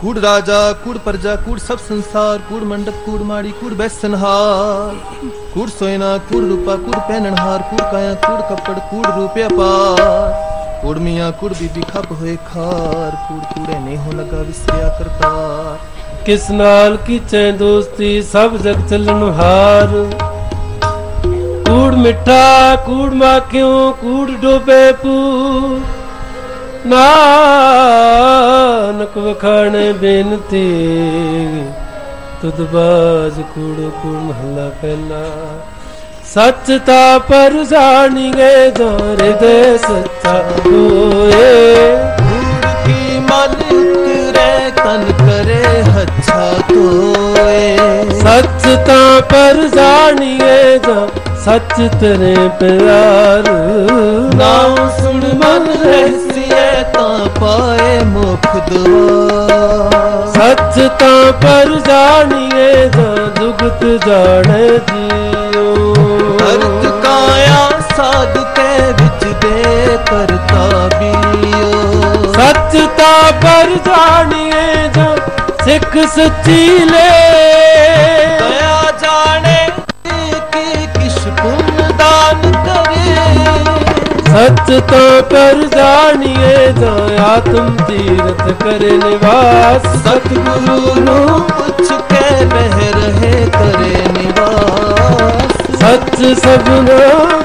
ਕੂੜ ਰਾਜਾ ਕੂੜ ਪ੍ਰਜਾ ਕੂੜ ਸਭ ਸੰਸਾਰ ਕੂੜ ਮੰਡਪ ਕੂੜ ਮਾੜੀ ਕੂੜ ਬੈਸਨਹਾਰ ਕੂੜ ਸੋਇਨਾ ਕੂੜ ਰੂਪਾ ਕੂੜ ਪਹਿਨਣਹਾਰ ਕੂੜ ਕਾਇਆ ਕੂੜ ਕੱਪੜ ਕੂੜ ਰੂਪਿਆ ਪਾਰ ਕੂੜ ਮੀਆਂ ਕੂੜ ਬੀਬੀ ਖੱਪ ਹੋਏ ਖਾਰ ਕੂੜ ਕੂੜੇ ਨੇ ਹੋ ਲਗਾ ਵਿਸਰਿਆ ਕਰਤਾਰ ਕਿਸ ਨਾਲ ਕੀਚੈ ਦੋਸਤੀ ਸਭ ਜਗ ਚੱਲਣ ਹਾਰ ਕੂੜ ਮਿੱਠਾ ਕੂੜ ਮਾਖਿਓ ਕੂੜ ਡੋਬੇ ਪੂ ਨਾਨਕ ਵਖਾਣੇ ਬੇਨਤੀ ਤੁਧ ਬਾਜ ਕੂੜ ਕੂੜ ਮਹੱਲਾ ਪਹਿਲਾ। ਸੱਚ ਤਾ ਪਰ ਜਾਣੀਏ ਦੋਰੇ ਦੇ ਸੱਚਾ ਹੋਏ। ਕੀ ਮਾਲਿਕ ਰੇ ਤਨ ਕਰੇ ਹੱਛਾ ਤੋਏ ਸੱਚ ਤਾਂ ਪਰ ਜਾਣੀਏ ਜਾ ਸੱਚ ਤੇਰੇ ਪਿਆਰ। ਨਾਮ ਸੁਣ ਮਨ ਰਹਿਸੀਏ ਪਾਏ ਮੁਖ ਦੁਆ ਸੱਚ ਤਾਂ ਪਰ ਜਾਣੀਏ ਜਾ ਜੁਗਤ ਜਾਣੇ ਜੀਓ। ਅਰਥ ਕਾਇਆ ਸਾਧ ਕੇ ਵਿੱਚ ਦੇ ਕਰਤਾ ਬੀਓ ਸੱਚ ਤਾਂ ਪਰ ਜਾਣੀਏ ਜਾ ਸਿੱਖ ਸੱਚੀ ਲੈ। ਸੱਚ ਤਾਂ ਪਰ ਜਾਣੀਏ ਜਾ ਆਤਮ ਤੀਰਥ ਕਰੇ ਨਿਵਾਸ। ਸਤਿਗੁਰੂ ਨੂੰ ਪੁੱਛ ਕੇ ਬਹਿ ਰਹੇ ਕਰੇ ਨਿਵਾਸ। ਸੱਚ ਸਭਨਾ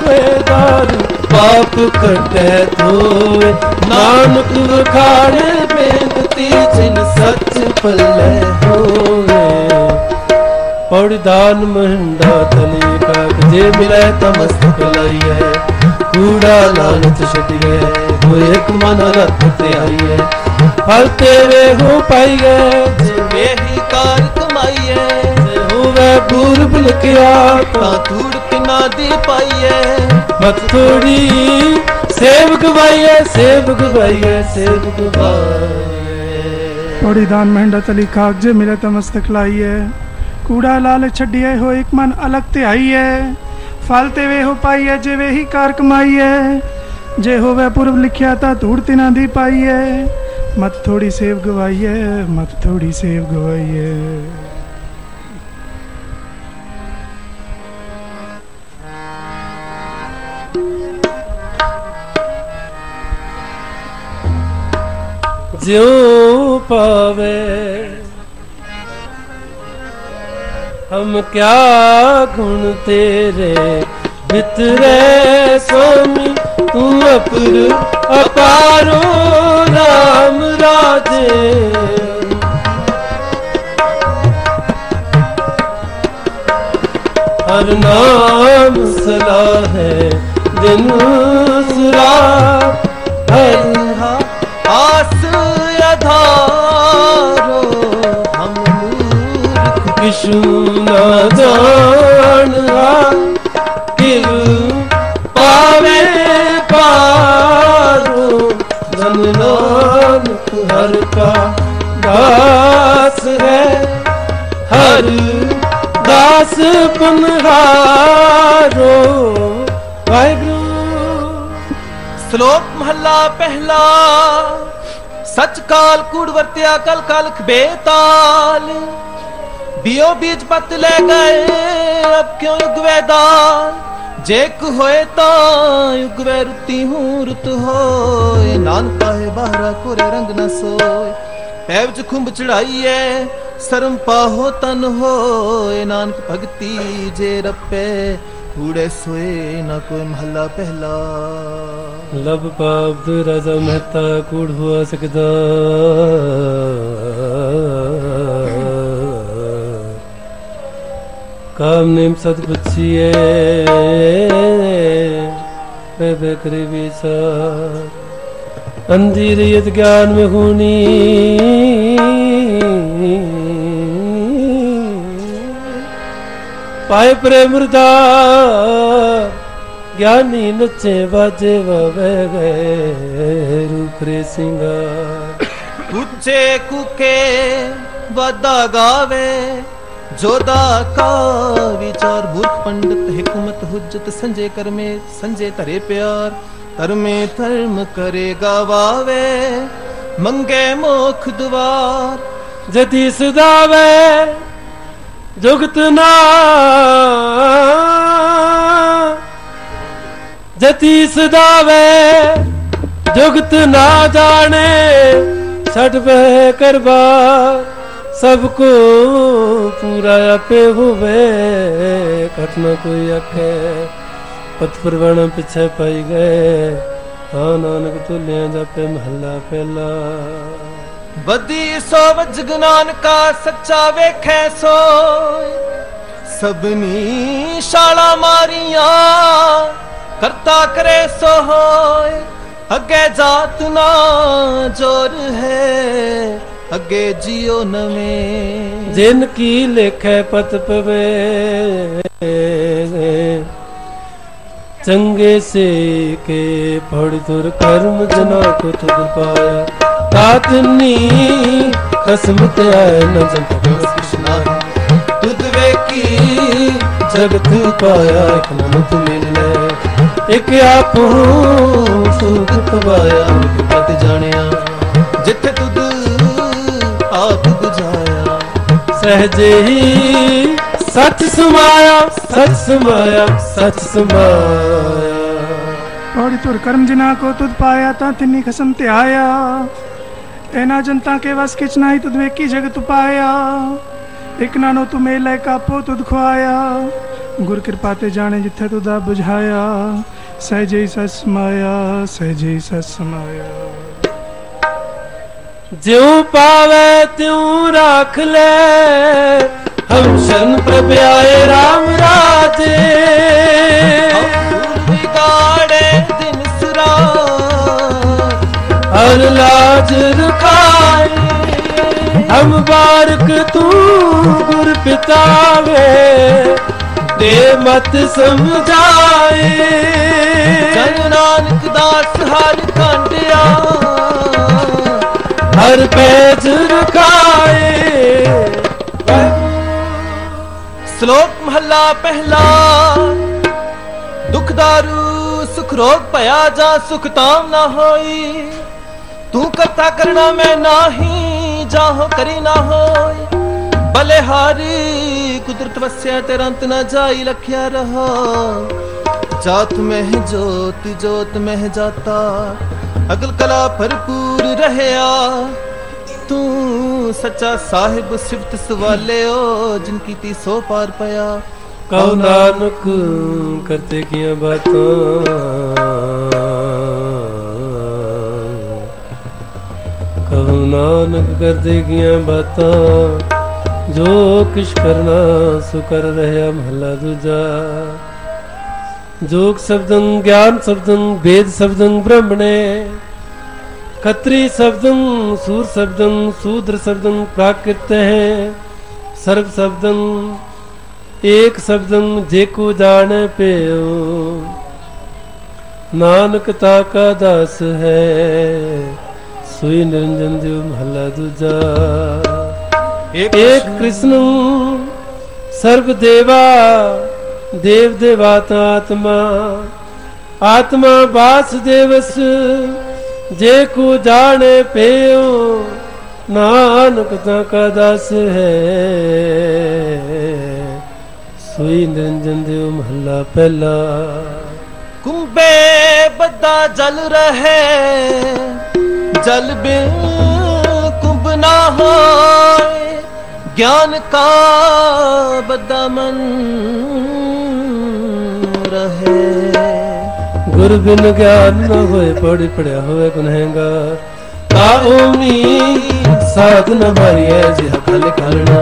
ਵੇਦਾਰ ਪਾਪ ਕਟੈ ਧੋਏ। ਨਾਨਕ ਵਖਾੜੇ ਬੇਨਤੀ ਜਿਨ ਸੱਚ ਪੱਲੇ ਹੋਏ। ਪੌੜੀ ਦਾਨ ਮਹੰਡਾ ਤਲੀ ਕਾਗ ਜੇ ਮਿਲੇ ਤਾਂ ਮਸਤਕ ਲਾਈਏ ਕੂੜਾ ਲਾਲਚ ਛੱਡੀਏ, ਹੋਏ ਇੱਕ ਮਨ ਰੱਖ ਤੇ ਆਈਏ। ਫਲ ਤੇਰੇ ਹੋ ਪਾਈਏ ਜਿਵੇਂ ਹੀ ਕਾਰ ਕਮਾਈਏ, ਜੇ ਹੋਵੇ ਪੂਰਬ ਲਿਖਿਆ ਤਾਂ ਧੂੜ ਕਿਨਾ ਦੀ ਪਾਈਏ। ਮਤ ਥੋੜੀ ਸੇਵ ਗਵਾਈਏ ਸੇਵ ਗਵਾਈਏ ਸੇਵ ਗਵਾਈਏ ਪੌੜੀ ਦਾਨ ਮਹਿੰਡਾ ਤਲੀ ਕਾਗਜੇ ਮਿਲੇ ਤਮਸਤਕ ਮਸਤਕ ਲਾਈਏ। ਕੂੜਾ ਲਾਲ ਛੱਡੀਏ ਹੋ ਇੱਕ ਮਨ ਅਲਗ ਤੇ ਆਈਏ। ਫਲ ਤੇ ਵੇ ਹੋ ਪਾਈਏ ਹੀ ਕਾਰ ਕਮਾਈਏ ਜੇ ਹੋਵੇ ਪੁਰਬ ਲਿਖਿਆ ਤਾਂ ਧੂੜ ਤਿਨਾਂ ਦੀ ਪਾਈਏ ਮਤ ਥੋੜੀ ਸੇਵ ਗਵਾਈਏ ਮਤ ਥੋੜੀ ਸੇਵ ਗਵਾਈਏ ਜਿਉ ਪਾਵੇ ਹਮ ਕਿਆ ਗੁਣ ਤੇਰੇ? ਬਿਤਰੇ ਸੋਮੀ, ਤੂੰ ਅਪਰ ਅਪਾਰੋ ਰਾਮ ਰਾਜੇ। ਹਰ ਨਾਮ ਸਲਾ ਹੈ ਦਿਨ ਸੁਰਾ। ਹਰ ਆਸ ਅਧਾਰੋ ਹਮ ਮੂਰਖ ਕਿਛੂ ਜਾਣਦਾ ਕਿਵ ਪਾਵੇ ਪਾਰੋ, ਜਨ ਨਾਨਕ ਹਰ ਕਾ ਦਾਸ ਹੈ। ਹਰ ਦਾਸ ਪਨਹਾਰੋ ਵਾਹਿਗੁਰੂ। ਸ਼ਲੋਕ ਮਹੱਲਾ ਪਹਿਲਾ ਸਚ ਕਾਲ ਕੂੜ ਵਰਤਿਆ ਕਲ ਕਲਖ ਬੇਤਾਲ ਬਿਓ ਬੀਜ ਪਤ ਲੈ ਗਏ, ਅਬ ਕਿਉਂ ਯੁਗ ਵੈਦਾਲ ਜੇ ਹੋਏ ਤਾਂ ਯੁਗ ਵੈ ਰੁਤੀ ਹੂੰ, ਰੁਤ ਹੋਏ। ਨਾਨਕਾ ਹੈ ਬਾਹਰਾ ਕੋਰੇ ਰੰਗ ਨ ਸੋਏ। ਪੈ ਵਿੱਚ ਖੁੰਬ ਚੜਾਈਐ ਸਰਮ ਪਾਹੋ ਤਨ ਹੋਏ। ਨਾਨਕ ਭਗਤੀ ਜੇ ਰੱਪੇ ਕੂੜੇ ਸੋਏ ਨਾ ਕੋਈ ਮਹੱਲਾ ਪਹਿਲਾ। ਲਬ ਪਾਪ ਰਾਜਾ ਮਹਿਤਾ ਕੂੜ ਹੋਆ ਸਕਦਾ। ਕਾਮ ਨੇਮ ਸਤ ਪੁੱਛੀਏ ਵੇ ਬੇਕਰੀ ਵਿਸਾ ਅੰਧੇਰੇ ਯਤ ਗਿਆਨ ਮੇ ਹੋਣੀ ਪਾਏ ਪ੍ਰੇਮ ਰਦਾ ਗਿਆਨੀ ਨੱਚੇ ਵਾਜੇ ਵਵੇ ਗਏ ਰੂਪਰੇ ਸਿੰਘਾ ਉੱਚੇ ਕੁਕੇ ਵਾਦਾ ਗਾਵੇ ਜੋਦਾ ਕਾ ਵਿਚਾਰ ਮੂਰਖ ਪੰਡਤ ਹਕਮਤ ਹੁਜਤ, ਸੰਜੇ ਕਰਮੇ, ਸੰਜੇ ਧਰੇ ਪਿਆਰ। ਧਰਮੇ ਧਰਮ ਕਰੇ ਗਵਾਵੇ, ਮੰਗੇ ਮੋਖ ਦੁਆਰ। ਜਤੀ ਸਦਾਵੇ ਜੁਗਤ ਨਾ ਜਤੀ ਸਦਾਵੇ ਜੁਗਤ ਨਾ ਜਾਣੇ, ਛੱਡ ਬਹਿ ਕਰਬਾ ਸਭ ਕੋ ਪੂਰਾ ਆਪੇ ਹੋਵੇ ਕਟਨਾ ਕੋਈ ਆਖੇ ਪਤ ਪਰਵਣ ਪਿਛੇ ਪਾਈ ਗਏ, ਹਾਂ ਨਾਨਕ ਤੁਲਿਆਂ ਜਾਪੇ ਮਹੱਲਾ ਪਹਿਲਾ ਬਦੀ ਸੋ ਜਗਨਾਨ ਕਾ ਸੱਚਾ ਵੇਖੈ ਸੋਇ ਸਭਨੀ ਸ਼ਾਲਾ ਮਾਰੀਆਂ, ਕਰਤਾ ਕਰੇ ਸੋ ਹੋਏ। ਅੱਗੇ ਜਾਤ ਨਾ ਜੋਰ ਹੈ। ਅੱਗੇ ਜਿਉ ਨਵੇਂ। ਜਿਨ ਕੀ ਲੇਖੈ ਪਤ ਪਵੇ। ਚੰਗੇ ਸੇ ਕੇ ਪੜ ਤੁਰ ਕਰਮ ਜਨਾ ਕੋ ਪਾਇਆ। ਤਾਤਨੀ ਕਸਮ ਤੇ ਆਏ ਨ ਜੰਤ ਕ੍ਰਿਸ਼ਨਾ ਤੁਧ ਵੇਖੀ ਜਗਤ ਪਾਇਆ, ਇਕ ਨਮ ਤੁ ਮਿਲੈ ਇਕ ਆਪੂ ਸੁਖ ਪਵਾਇਆ ਪਤ ਜਾਣਿਆ। ਜਿੱਥੇ ਤੁਧ ਆਪ 부ਝਾਇਆ ਸਹਜੇ ਹੀ ਸੱਚ ਸਮਾਇਆ ਸੱਚ ਸਮਾਇਆ ਸੱਚ ਸਮਾਇਆ। ਪੌੜੀ ਤੁਰ ਕਰਮ ਜਿਨਾ ਕੋ ਤੁਧ ਪਾਇਆ, ਤਾਂ ਤਿੰਨੀ ਖਸਮ ਤੇ ਆਇਆ। ਇਹਨਾਂ ਜਨਤਾ ਕੇ ਵਸ ਕਿਛ ਨਹੀਂ, ਤੁਧ ਵੇਖੀ ਜਗਤ ਪਾਇਆ। ਇਕ ਨਾਨੋ ਤੂੰ ਮੇਲੇ ਕਾਪੋ, ਤੁਧ ਖਵਾਇਆ ਗੁਰ ਕਿਰਪਾ ਤੇ ਜਾਣੇ ਜਿੱਥੇ ਤੁਧ ਬੁਝਾਇਆ। 부ਝਾਇਆ ਸਹਿਜੇ ਹੀ ਸਸ ਸਮਾਇਆ, ਸਹਿਜੇ ਹੀ ਸਸ ਸਮਾਇਆ। ਜਿਉ ਪਾਵੇ ਤਿਉ ਰੱਖ ਲੈ। ਹਮ ਸ਼ਨ ਪ੍ਰਭ ਆਏ RAM ਰਾਜੇ। ਵਿਗਾੜੇ ਦਿਨ ਸੁਰਾ। ਹਰ ਲਾਜ ਰਖਾਏ। ਹਮ ਬਾਰਕ ਤੂੰ ਗੁਰ ਪਿਤਾਵੇ। ਦੇ ਮਤ ਸਮਝਾਏ। ਜਨ ਨਾਨਕ ਦਾਸ ਹਰ ਕੰਡਿਆ ਹਰ ਪੈਜ ਰਖਾਏ ਸ਼ਲੋਕ ਮਹੱਲਾ ਪਹਿਲਾ। ਦੁਖ ਦਾਰੂ, ਸੁਖ ਰੋਗ ਭਇਆ ਜਾ ਸੁਖ ਤਾਮ ਨਾ ਹੋਈ। ਤੂੰ ਕਰਤਾ ਕਰਨਾ ਮੈਂ ਨਾਹੀ ਜਾਹੋ ਕਰੀ ਨਾ ਹੋਈ। ਬਲੇ ਹਾਰੀ ਕੁਦਰਤ ਵਸਿਆ ਤੇਰਾ ਅੰਤ ਨਾ ਜਾਈ, ਲਖਿਆ ਰਹਾ। ਜਾਤ ਮਹਿ ਜੋਤ ਜੋਤ ਮਹਿ ਜਾਤਾ ਅਗਲ ਕਲਾ ਭਰਪੂਰ ਰਹਿਆ ਤੂੰ ਸੱਚਾ ਸਾਹਿਬ ਸਿਫਤ ਸਵਾਲਿਓ ਜਿਨ ਕੀਤੀ ਸੋ ਪਾਰ ਪਿਆ ਕਉ ਨਾਨਕ ਕਰਤੇ ਕੀਆਂ ਬਾਤਾਂ ਕਉ ਨਾਨਕ ਕਰਤੇ ਕੀਆਂ ਬਾਤਾਂ ਜੋ ਕਿਛ ਕਰਨਾ ਸੋ ਕਰ ਰਹਿਆ ਮਹਲਾ ਦੂਜਾ ਜੋਗ ਸ਼ਬਦੰ ਗਿਆਨ ਸ਼ਬਦੰ ਵੇਦ ਸ਼ਬਦੰ ਬ੍ਰਹਮਣੇ खत्री शब्दं सूर शब्दं शूद्र शब्दं प्राकृत है सर्व शब्दं एक शब्दं जेको जाने पेयो नानक ताका दास है सुई निरंजन देव महला दूजा एक कृष्ण सर्व ਦੇਵ ਦੇਵਾਤ ਆਤਮਾ। ਆਤਮਾ ਬਾਸ ਦੇਵਸ, ਜੇ ਕੋ ਜਾਣੇ ਪਿਓ, ਨਾਨਕ ਤਾਂ ਕਾ ਦਸ ਹੈ। ਸੋਈ ਨਿਰੰਜਨ ਦੇਵ ਮਹੱਲਾ ਪਹਿਲਾ। ਕੁੰਬੇ ਬੱਦਾ ਜਲ ਰਹੇ, ਜਲ ਬਿਨ ਕੁੰਬ ਨਾ ਹੋਏ। ਗਿਆਨ ਕਾ ਬੱਦਾ ਮਨ ਰਹੇ ਗੁਰ ਬਿਨ ਗਿਆਨ ਨ ਹੋਏ ਪੜੀ ਪੜਿਆ ਹੋਵੇ ਗੁਨਹਗਾਰ। ਤਾ ਓਮੀ ਸਾਧ ਨ ਜਿਹ ਕਲ ਕਰਨਾ।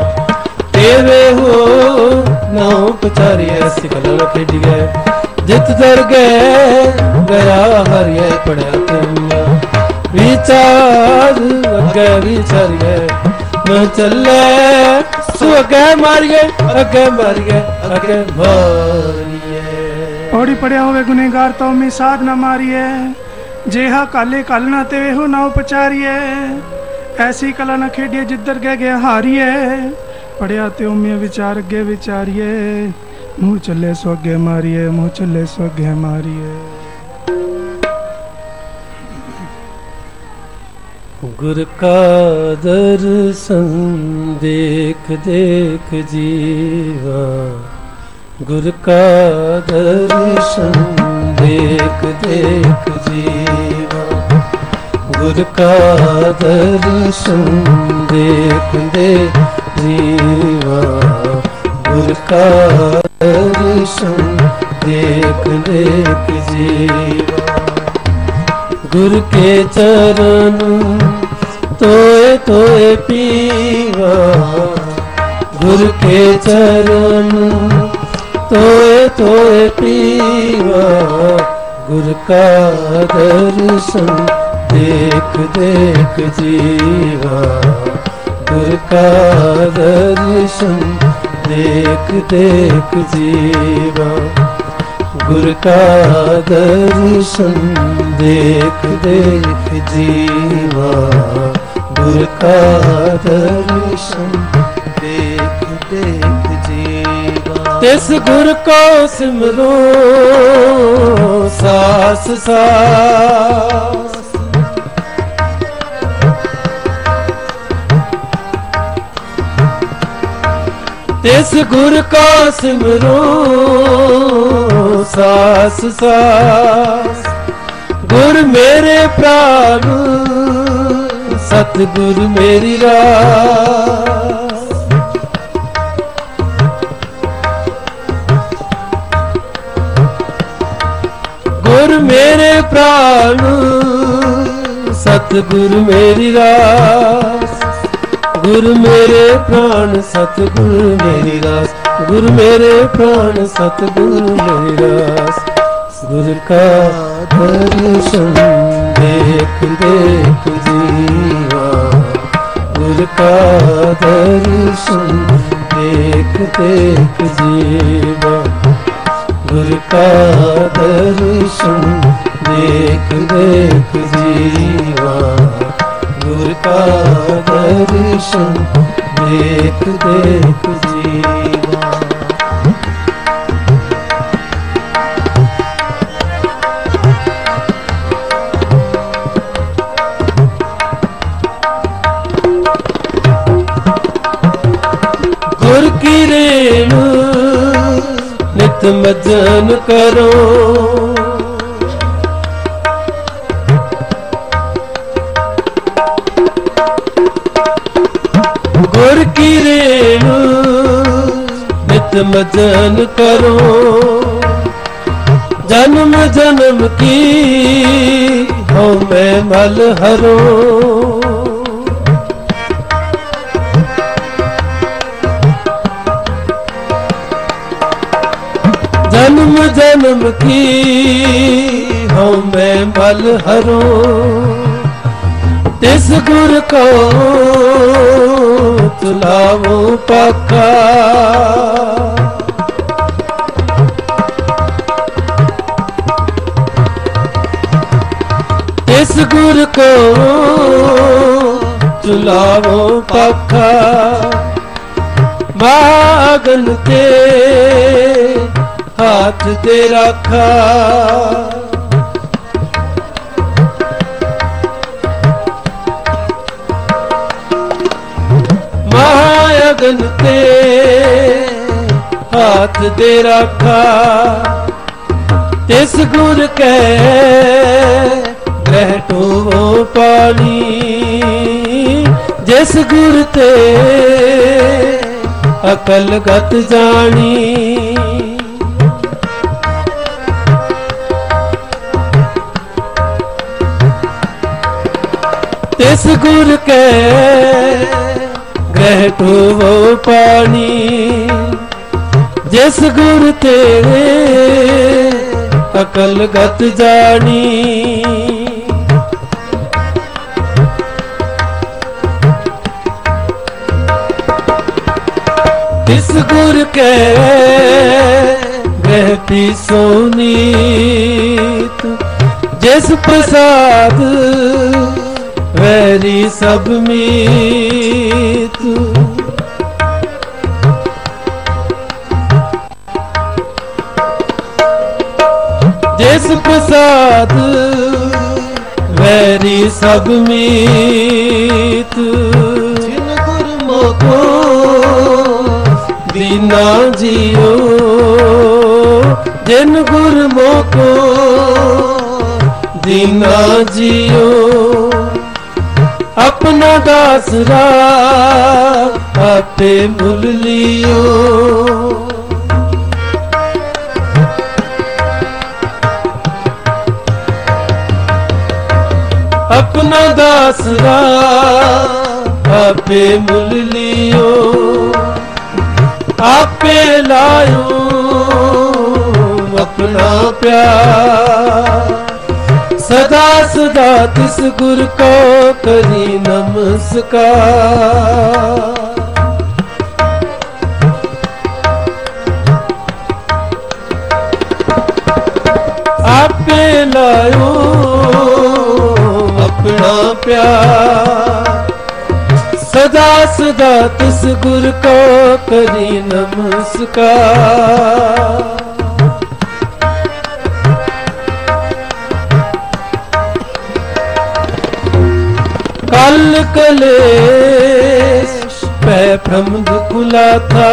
ਤੇਰੇ ਹੋ ਨਾਉ ਪਚਾਰੀਐ ਸਿਕਲਨ ਖੇਡੀਐ ਜਿਤ ਦਰ ਗਏ ਗਿਆ ਹਰਿਐ ਪੜਿਆ ਤੁਮਿਆ ਵਿਚਾਰ ਅੱਗੇ ਵਿਚਾਰੀਐ। ਮੈਂ ਚੱਲੇ, ਸੋ ਅੱਗੇ ਮਾਰੀਏ ਅੱਗੇ ਮਾਰੀਏ ਅੱਗੇ ਮਾਰੀਏ। ਔੜੀ ਪੜਿਆ ਹੋਵੇ ਗੁਨੇਗਾਰ ਤੋਂ ਮੀ ਸਾਧ ਨਾ ਮਾਰੀਏ। ਜੇਹਾ ਕਾਲੇ ਕਲ ਨਾ ਤੇ ਵੇਹੋ ਨਾ ਉਪਚਾਰੀਏ। ਐਸੀ ਕਲਾ ਨਾ ਖੇਡੀਏ ਜਿੱਧਰ ਗਏ ਗਿਆ ਹਾਰੀਏ। ਪੜਿਆ ਤੇ ਉਮੇ ਵਿਚਾਰ ਅੱਗੇ ਵਿਚਾਰੀਏ। ਮੂੰਹ ਚੱਲੇ ਸੋ ਅੱਗੇ ਮਾਰੀਏ, ਮੂੰਹ ਚੱਲੇ ਸੋ ਅੱਗੇ ਮਾਰੀਏ। ਗੁਰ ਕਾ ਦਰਸ਼ਨ ਦੇਖ ਦੇਖ ਜੀਵਾ। ਗੁਰ ਕਾ ਦਰਸ਼ਨ ਦੇਖ ਦੇਖ ਜੀਵਾ। ਗੁਰ ਕਾ ਦਰਸ਼ਨ ਦੇਖ ਦੇਖ ਜੀਵਾ। ਗੁਰ ਕਾ ਦਰਸ਼ਨ ਦੇਖ ਦੇਖ ਜੀਵਾ। ਗੁਰ ਕੇ ਚਰਨ ਤੋਏ ਤੋਏ ਪੀਵਾ। ਗੁਰ ਕੇ ਚਰਨ ਤੋਏ ਤੋਏ ਪੀਵਾ ਗੁਰ ਕਾ ਦਰਸ਼ਨ ਦੇਖ ਦੇਖ ਜੀਵਾ। ਗੁਰ ਕਾ ਦਰਸ਼ਨ ਦੇਖ ਦੇਖ ਜੀਵਾ। ਗੁਰ ਕਾ ਦਰਸ਼ਨ ਦੇਖ ਦੇਖ ਜੀਵਾ। ਗੁਰ ਕਾ ਦਰਸ਼ਨ ਦੇਖ ਦੇਖ ਤਿਸ ਗੁਰ ਕੋ ਸਿਮਰੋ, ਸਾਸ ਸਾਸ। ਤਿਸ ਗੁਰ ਕਾ ਸਿਮਰੋ, ਸਾਸ ਸਾਸ। ਗੁਰ ਮੇਰੇ ਪ੍ਰਾਨ ਸਤ ਗੁਰ ਮੇਰੀ ਰਾਸ ਮੇਰੇ ਪ੍ਰਾਣ ਸਤ ਮੇਰੀ ਰਾਸ ਗੁਰ ਮੇਰੇ ਪ੍ਰਾਣ ਸਤ ਮੇਰੀ ਰਾਸ ਗੁਰ ਮੇਰੇ ਪ੍ਰਾਣ ਸਤ ਮੇਰੀ ਰਾਸ ਗੁਰ ਕਾ ਦਰਸ਼ਨ ਦੇਖ ਦੇਖ ਜੀਵਾ। ਗੁਰ ਕਾ ਦਰਸ਼ਨ ਦੇਖ ਦੇਖ ਜੀਵਾ। ਗੁਰ ਕਾ ਦਰਸ਼ਨ ਦੇਖ ਦੇਖ ਜੀਵਾ। ਗੁਰ ਕਾ ਦਰਸ਼ਨ ਦੇਖ ਦੇਖ ਨਿਤ ਮਜਨ ਕਰੋ। ਗੁਰ ਕੀ ਰੇਣ, ਨਿਤ ਮਜਨ ਕਰੋ। ਜਨਮ ਜਨਮ ਕੀ ਹੋ ਮੈਂ ਮਲ ਹਰੋ। ਜਨਮ ਜਨਮ ਕੀ ਹਉ ਮੈਂ ਮਲ ਹਰੋ? ਤਿਸ ਗੁਰ ਕੋ ਤੁਲਾਵੋ ਪਾਖਾ ਤਿਸ ਗੁਰ ਕੋ ਤੁਲਾਵੋ ਪਾਖਾ ਤੇ ਹੱਥ ਤੇ ਰੱਖਾ ਮਾਇਗਨ ਤੇ ਹੱਥ ਤੇ ਰੱਖਾ ਤਿਸ ਗੁਰ ਕੈ ਗ੍ਰਹਿ ਟੋ ਪਾਣੀ ਜਿਸ ਗੁਰ ਤੇ ਅਕਲ ਗਤ ਜਾਣੀ ਤਿਸ ਗੁਰ ਕੈ ਗ੍ਰਹਿ ਟੋ ਪਾਣੀ ਜਿਸ ਗੁਰ ਤੇਰੇ ਅਕਲ ਗਤ ਜਾਣੀ ਤਿਸ ਗੁਰ ਕੈ ਬਹਿਤੀ ਸੋਨੀਤ ਜਿਸ ਪ੍ਰਸਾਦ ਵੈਰੀ ਸਭ ਮੀਤ। ਜਿਸ ਪ੍ਰਸਾਦ ਵੈਰੀ ਸਭ ਮੀਤ। ਜਿਨ ਗੁਰਮੁਖੋ ਦੀਨਾ ਜੀਓ। ਜਿਨ ਗੁਰਮੁਖੋ ਦੀਨਾ ਜੀਓ। ਆਪਣਾ ਦਾਸਰਾ ਆਪੇ ਮੁੱਲ ਲਿਓ। ਆਪਣਾ ਦਾਸਰਾ ਆਪੇ ਮੁੱਲ ਲਿਓ। ਆਪੇ ਲਾਇਓ ਆਪਣਾ ਪਿਆਰ। ਸਦਾ ਸਦਾ ਤਿਸ ਗੁਰ ਕੋ ਕਰੀ ਨਮਸਕਾਰ। ਆਪੇ ਲਾਇਓ ਆਪਣਾ ਪਿਆਰ। ਸਦਾ ਸਦਾ ਤਿਸ ਗੁਰ ਕੋ ਕਰੀ ਨਮਸਕਾਰ। ਕਲ ਕਲੇਸ਼ ਪੈ ਭ੍ਰਮ ਦੁਖਲਾ ਥਾ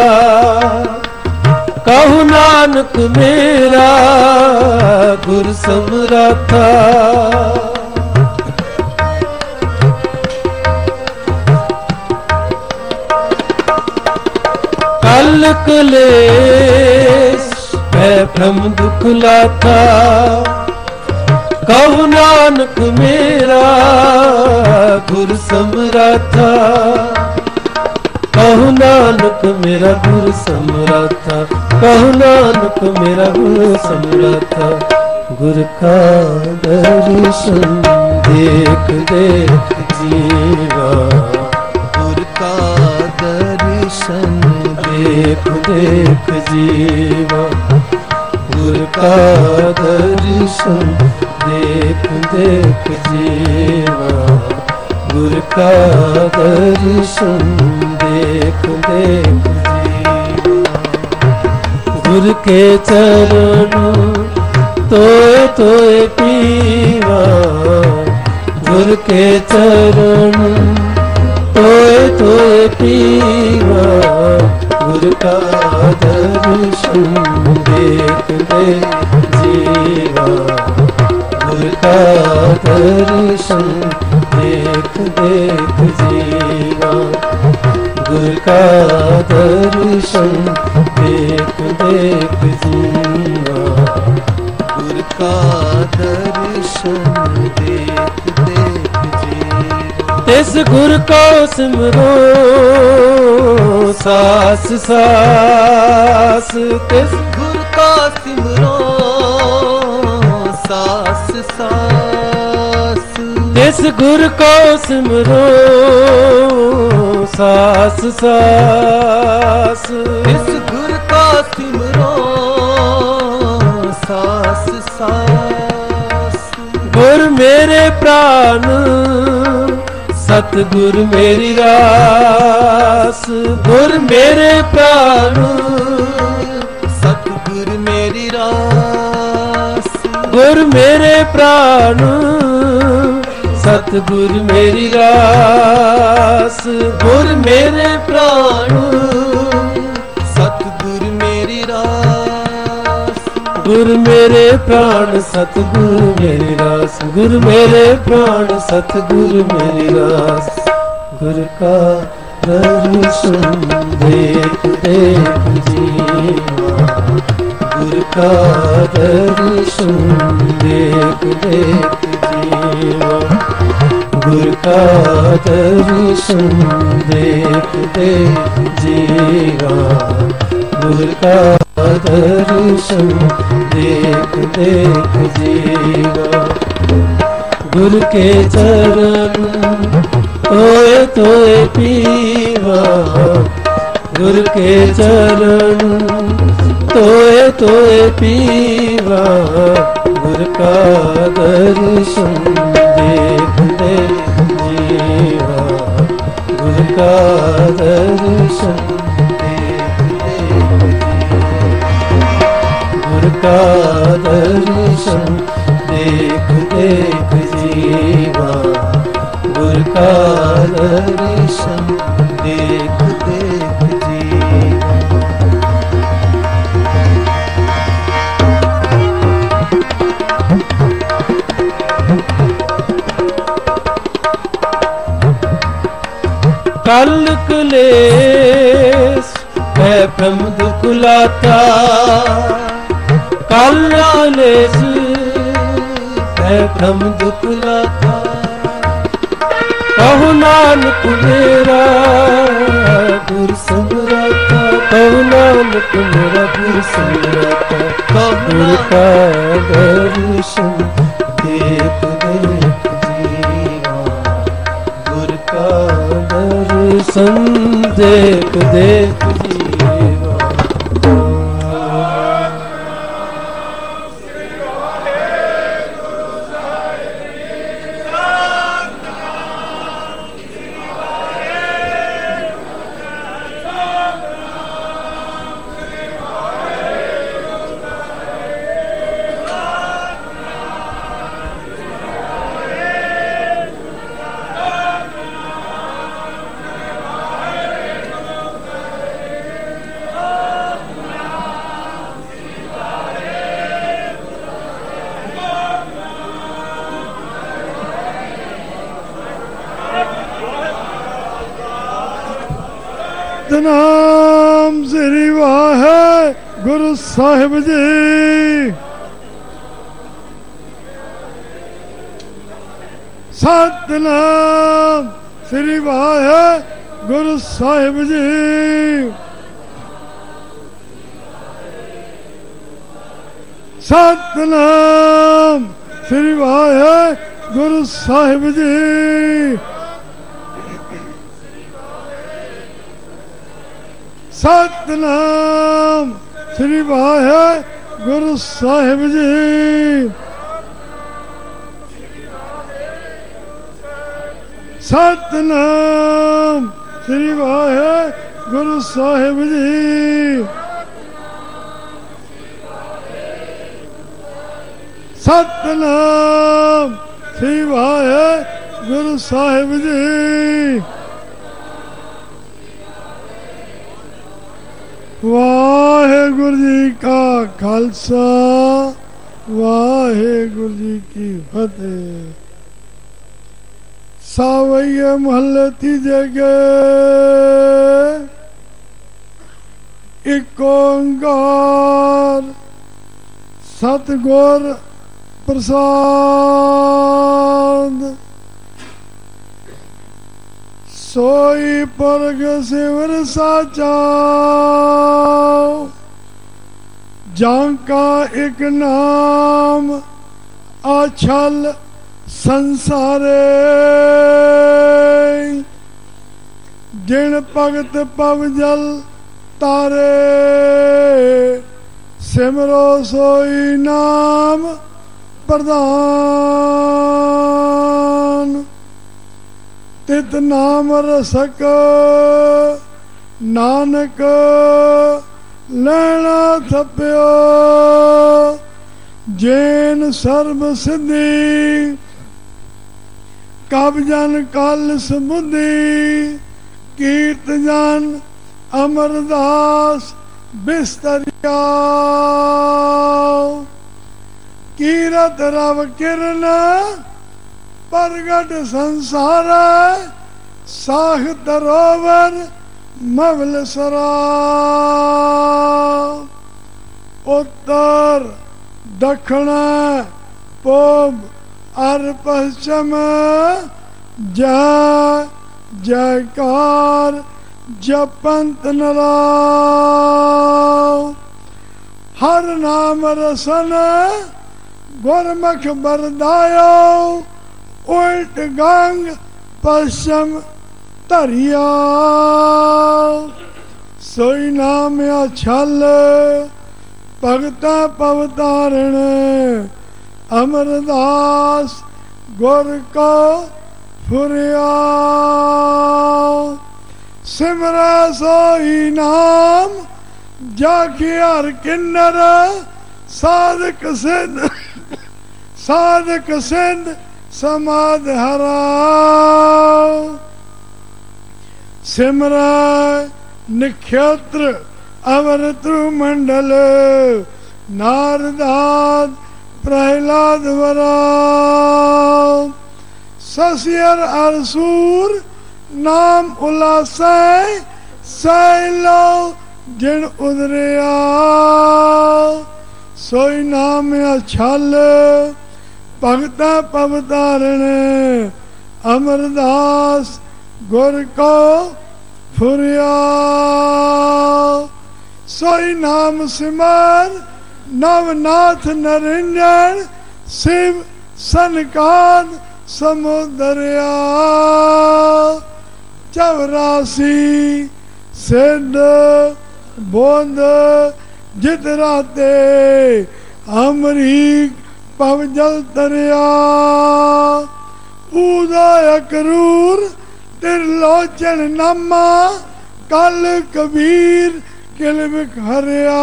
ਕਹੂ ਨਾਨਕ ਮੇਰਾ ਗੁਰ ਸਮਰਾਥਾ। ਕਲ ਕਲੇਸ਼ ਪੈ ਭ੍ਰਮ ਦੁਖ ਲਾਥਾ ਕਹੂ ਨਾਨਕ ਮੇਰਾ ਗੁਰ ਸਮਰਾਥਾ। ਕਹੂ ਨਾਨਕ ਮੇਰਾ ਗੁਰ ਸਮਰਾਥਾ। ਕਹੂ ਨਾਨਕ ਮੇਰਾ ਗੁਰ ਸਮਰਾਥਾ। ਗੁਰ ਕਾ ਦਰਸ਼ਨ ਦੇਖ ਦੇਖ ਜੀਵਾ। ਗੁਰ ਕਾ ਦਰਸ਼ਨ ਦੇਖ ਦੇਖ ਜੀਵਾ। ਗੁਰ ਕਾ ਦਰਸ਼ਨ ਦੇਖ ਦੇਖ ਜੀਵਾ। ਗੁਰ ਕਾ ਦਰਸ਼ਨ ਦੇਖ ਦੇਖ ਜੀਵਾ। ਗੁਰ ਕੇ ਚਰਨ ਤੋਏ ਤੋਏ ਪੀਵਾ। ਗੁਰ ਕੇ ਚਰਨ ਤੋਏ ਤੋਏ ਪੀ ਗੁਰ ਕਾ ਦਰਸ਼ਨ ਦੇਖ ਦੇ ਜੀਵਾ। ਗੁਰ ਕਾ ਦਰਸ਼ਨ ਦੇਖ ਦੇਖ ਜੀਵਾ। ਗੁਰ ਕਾ ਦਰਸ਼ਨ ਦੇਖ ਦੇਖ ਜੀਵਾ। ਗੁਰ ਕਾ ਦਰਸ਼ਨ ਦੇਖ ਤਿਸ ਗੁਰ ਕੋ ਸਿਮਰੋ, ਸਾਸ ਸਾਸ ਤਿਸ ਗੁਰ ਕਾ ਸਿਮਰੋ, ਸਾਸ ਸਾਸ। ਤਿਸ ਗੁਰ ਕੋ ਸਿਮਰੋ, ਸਾਸ ਸਾਸ। ਇਸ ਗੁਰ ਕਾ ਸਿਮਰੋ, ਸਾਸ ਸਾਸ। ਗੁਰ ਮੇਰੇ ਪ੍ਰਾਨ ਸਤ ਗੁਰ ਮੇਰੀ ਰਾਸ ਗੁਰ ਮੇਰੇ ਪ੍ਰਾਨ ਸਤ ਗੁਰ ਮੇਰੀ ਰਾਸ ਗੁਰ ਮੇਰੇ ਪ੍ਰਾਨ ਸਤ ਗੁਰ ਮੇਰੀ ਰਾਸ ਗੁਰ ਮੇਰੇ ਪ੍ਰਾਨ ਗੁਰ ਮੇਰੇ ਪ੍ਰਾਣ ਸਤਗੁਰ ਮੇਰੀ ਰਾਸ, ਗੁਰ ਮੇਰੇ ਪ੍ਰਾਣ ਸਤ ਗੁਰ ਮੇਰੀ ਰਾਸ। ਗੁਰ ਕਾ ਦਰਸ਼ਨ ਦੇਖ ਦੇਖ ਜੀਵਾ। ਗੁਰ ਕਾ ਦਰਸ਼ਨ ਦੇਖ ਦੇਖ ਜੀਵਾ। ਗੁਰ ਕਾ ਦਰਸ਼ਨ ਦੇਖ ਦੇਖ ਜੀਵਾ। ਗੁਰ ਕਾ ਦਰਸ਼ਨ ਦੇਖ ਦੇਖ ਜੀਵਾ। ਗੁਰ ਕੇ ਚਰਨ ਤੋਏ ਤੋਏ ਪੀਵਾ। ਗੁਰ ਕੇ ਚਰਨ ਤੋਏ ਤੋਏ ਪੀਵਾ। ਗੁਰ ਕਾ ਦਰਸ਼ਨ ਦੇਖ ਦੇਖ ਜੀਵਾ। ਗੁਰ ਕਾ ਦਰਸ਼ਨ का दर्शन देख देख जीवा गुर का दर्शन देख देख कल कलेश है प्रमुख कुलाता ਕਾਲਾ ਨੇ ਸੀ ਤੈ ਬ੍ਰਹਮ ਦੁਖਲਾ ਕਹੂ ਨਾਨਕ ਮੇਰਾ ਗੁਰ ਸਮਰਾਤਾ, ਕਹੂ ਨਾਨਕ ਮੇਰਾ ਗੁਰ ਸਮਰਾਤਾ। ਕਹੂ ਕਾ ਦਰਸ਼ਨ ਦੇਖ ਦੇਖ ਜੀਵਾ। ਗੁਰ ਕਾ ਦਰਸ਼ਨ ਦੇਖ ਦੇਖ ਸਾਹਿਬ ਜੀ ਸਤਨਾਮ ਸ੍ਰੀ ਵਾਹਿ ਗੁਰੂ ਸਾਹਿਬ ਜੀ ਸਤਨਾਮ ਸ੍ਰੀ ਵਾਹਿ ਗੁਰੂ ਸਾਹਿਬ ਜੀ ਸਤਨਾਮ ਗੁਰੂ ਸਾਹਿਬ ਜੀ। ਸਤਨਾਮ ਸ੍ਰੀ ਵਾਹਿ ਗੁਰੂ ਸਾਹਿਬ ਜੀ। ਸਤਨਾਮ ਸ੍ਰੀ ਵਾਹਿ ਗੁਰੂ ਸਾਹਿਬ ਜੀ। ਵਾਹਿਗੁਰੂ ਜੀ ਕਾ ਖਾਲਸਾ, ਵਾਹਿਗੁਰੂ ਜੀ ਕੀ ਫਤਿਹ। ਸਾਵਈਏ ਮਹੱਲੇ ਤੀਜੇ ਗਏ ਇੱਕ ਓੰਕਾਰ ਸਤਗੁਰ ਪ੍ਰਸਾਦ। ਸੋਈ ਪਰਗ ਸਿਵਰ ਸਾਚਾ ਜਾਂ ਕਾ ਇੱਕ ਨਾਮ ਅਛਲ ਸੰਸਾਰੇ ਜਿਣ ਭਗਤ ਪਵ ਜਲ ਤਾਰੇ ਸਿਮਰੋ ਸੋਈ ਨਾਮ ਪ੍ਰਧਾਨ ਤਿਤ ਨਾਮ ਰਸਕ ਨਾਨਕ ਲੈਣਾ ਥਪਿਓ। ਜੇਨ ਸਰਬ ਸਿੱਧੀ ਕਬ ਜਨ ਕਲ ਸਮੁਦੀ ਕੀਰਤ ਜਨ ਅਮਰਦਾਸ ਬਿਸਤਰਿਆ। ਕੀਰਤ ਰਵ ਕਿਰਨ ਪ੍ਰਗਟ ਸੰਸਾਰ ਸਾਖ ਤਰੋਵਰ ਮਵਲ ਸਰਾ। ਉੱਤਰ, ਦੱਖਣ, ਪੂਬ, ਅਰ ਪশ্ਚਮ ਜੈ, ਜੈਕਾਰ, ਜਪੰਤ ਨਰਾ ਹਰ ਨਾਮ ਰਸਨ ਗੁਰਮੁਖ ਬਰਦਾਇਓ ਉਲਟ ਗੰਗ ਪਸ਼ਮ ਧਰਿਆ। ਸੋਈ ਨਾਮ ਅਛਲ ਭਗਤਾ ਪਵਤਾਰਣ, ਅਮਰਦਾਸ ਗੁਰ ਕੋ ਫੁਰਿਆ। ਸਿਮਰੈ ਸੋਈ ਨਾਮ ਜਾ ਕੇ ਹਰ ਕਿੰਨਰ, ਸਾਧਕ ਸਿੰਧ ਸਾਧਕ ਸਿੰਧ ਸਮਾਦ ਹਰਾ। ਸਿਮਰਾ ਨਖੇਤਰ ਅਵਰਤ੍ਰ ਮੰਡਲ, ਨਾਰਦਾਦ ਪ੍ਰਹਿਲਾਦ ਵਰਾ। ਸਸਿਅਰ ਅਰਸੂਰ ਨਾਮ ਉਲਾਸੈ ਸੈਲੋ ਜਿਨ ਉਦਰਿਆ। ਸੋਈ ਨਾਮ ਅਛਲ ਭਗਤਾ ਪਵਤਾਰਣ ਅਮਰਦਾਸ ਗੁਰ ਕੋ ਫੁਰਿਆ। ਸੋਈ ਨਾਮ ਸਿਮਰ, ਨਵਨਾਥ ਨਰਿੰਜਨ ਸਿਵ ਸਨਕਾਨ ਸਮੁਦਰਿਆ ਚਵਰਾਸੀ ਸਿੱਧ ਬੋਂਦ, ਜਿਤ ਰਾਤੇ ਅਮਰੀਕ ਪਵ ਜਲ ਤਰਿਆ ਉਦਾ ਕਰੂਰ ਤਿਰਲੋਚਨ ਨਾਮਾ, ਕਲ ਕਬੀਰ ਕਿਲ ਵਿਖਰਿਆ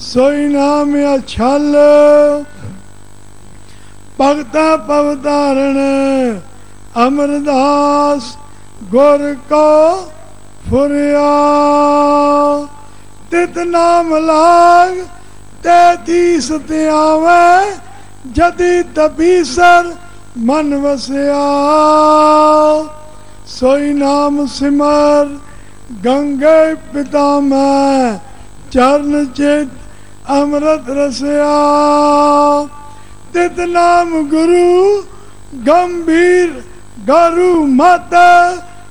ਸੋਈ ਨਾਮ ਅਛਲ ਭਗਤਾ ਪਵਤਾਰਣ ਅਮਰਦਾਸ ਗੁਰ ਕੋ ਫੁਰਿਆ। ਤਿਤ ਨਾਮ ਲਾਗ ਤੇਤੀ ਸਤਿਆਵੇ ਜਦੀ ਤਬੀਸਰ ਮਨ ਵਸਿਆ। ਸੋਈ ਨਾਮ ਸਿਮਰ, ਗੰਗੇ ਪਿਤਾ ਮੈਂ, ਚਰਨ ਚਿਤ ਅੰਮ੍ਰਿਤ ਰਸਿਆ। ਤਿਤ ਨਾਮ ਗੁਰੂ ਗੰਭੀਰ ਗਰੂ ਮਤ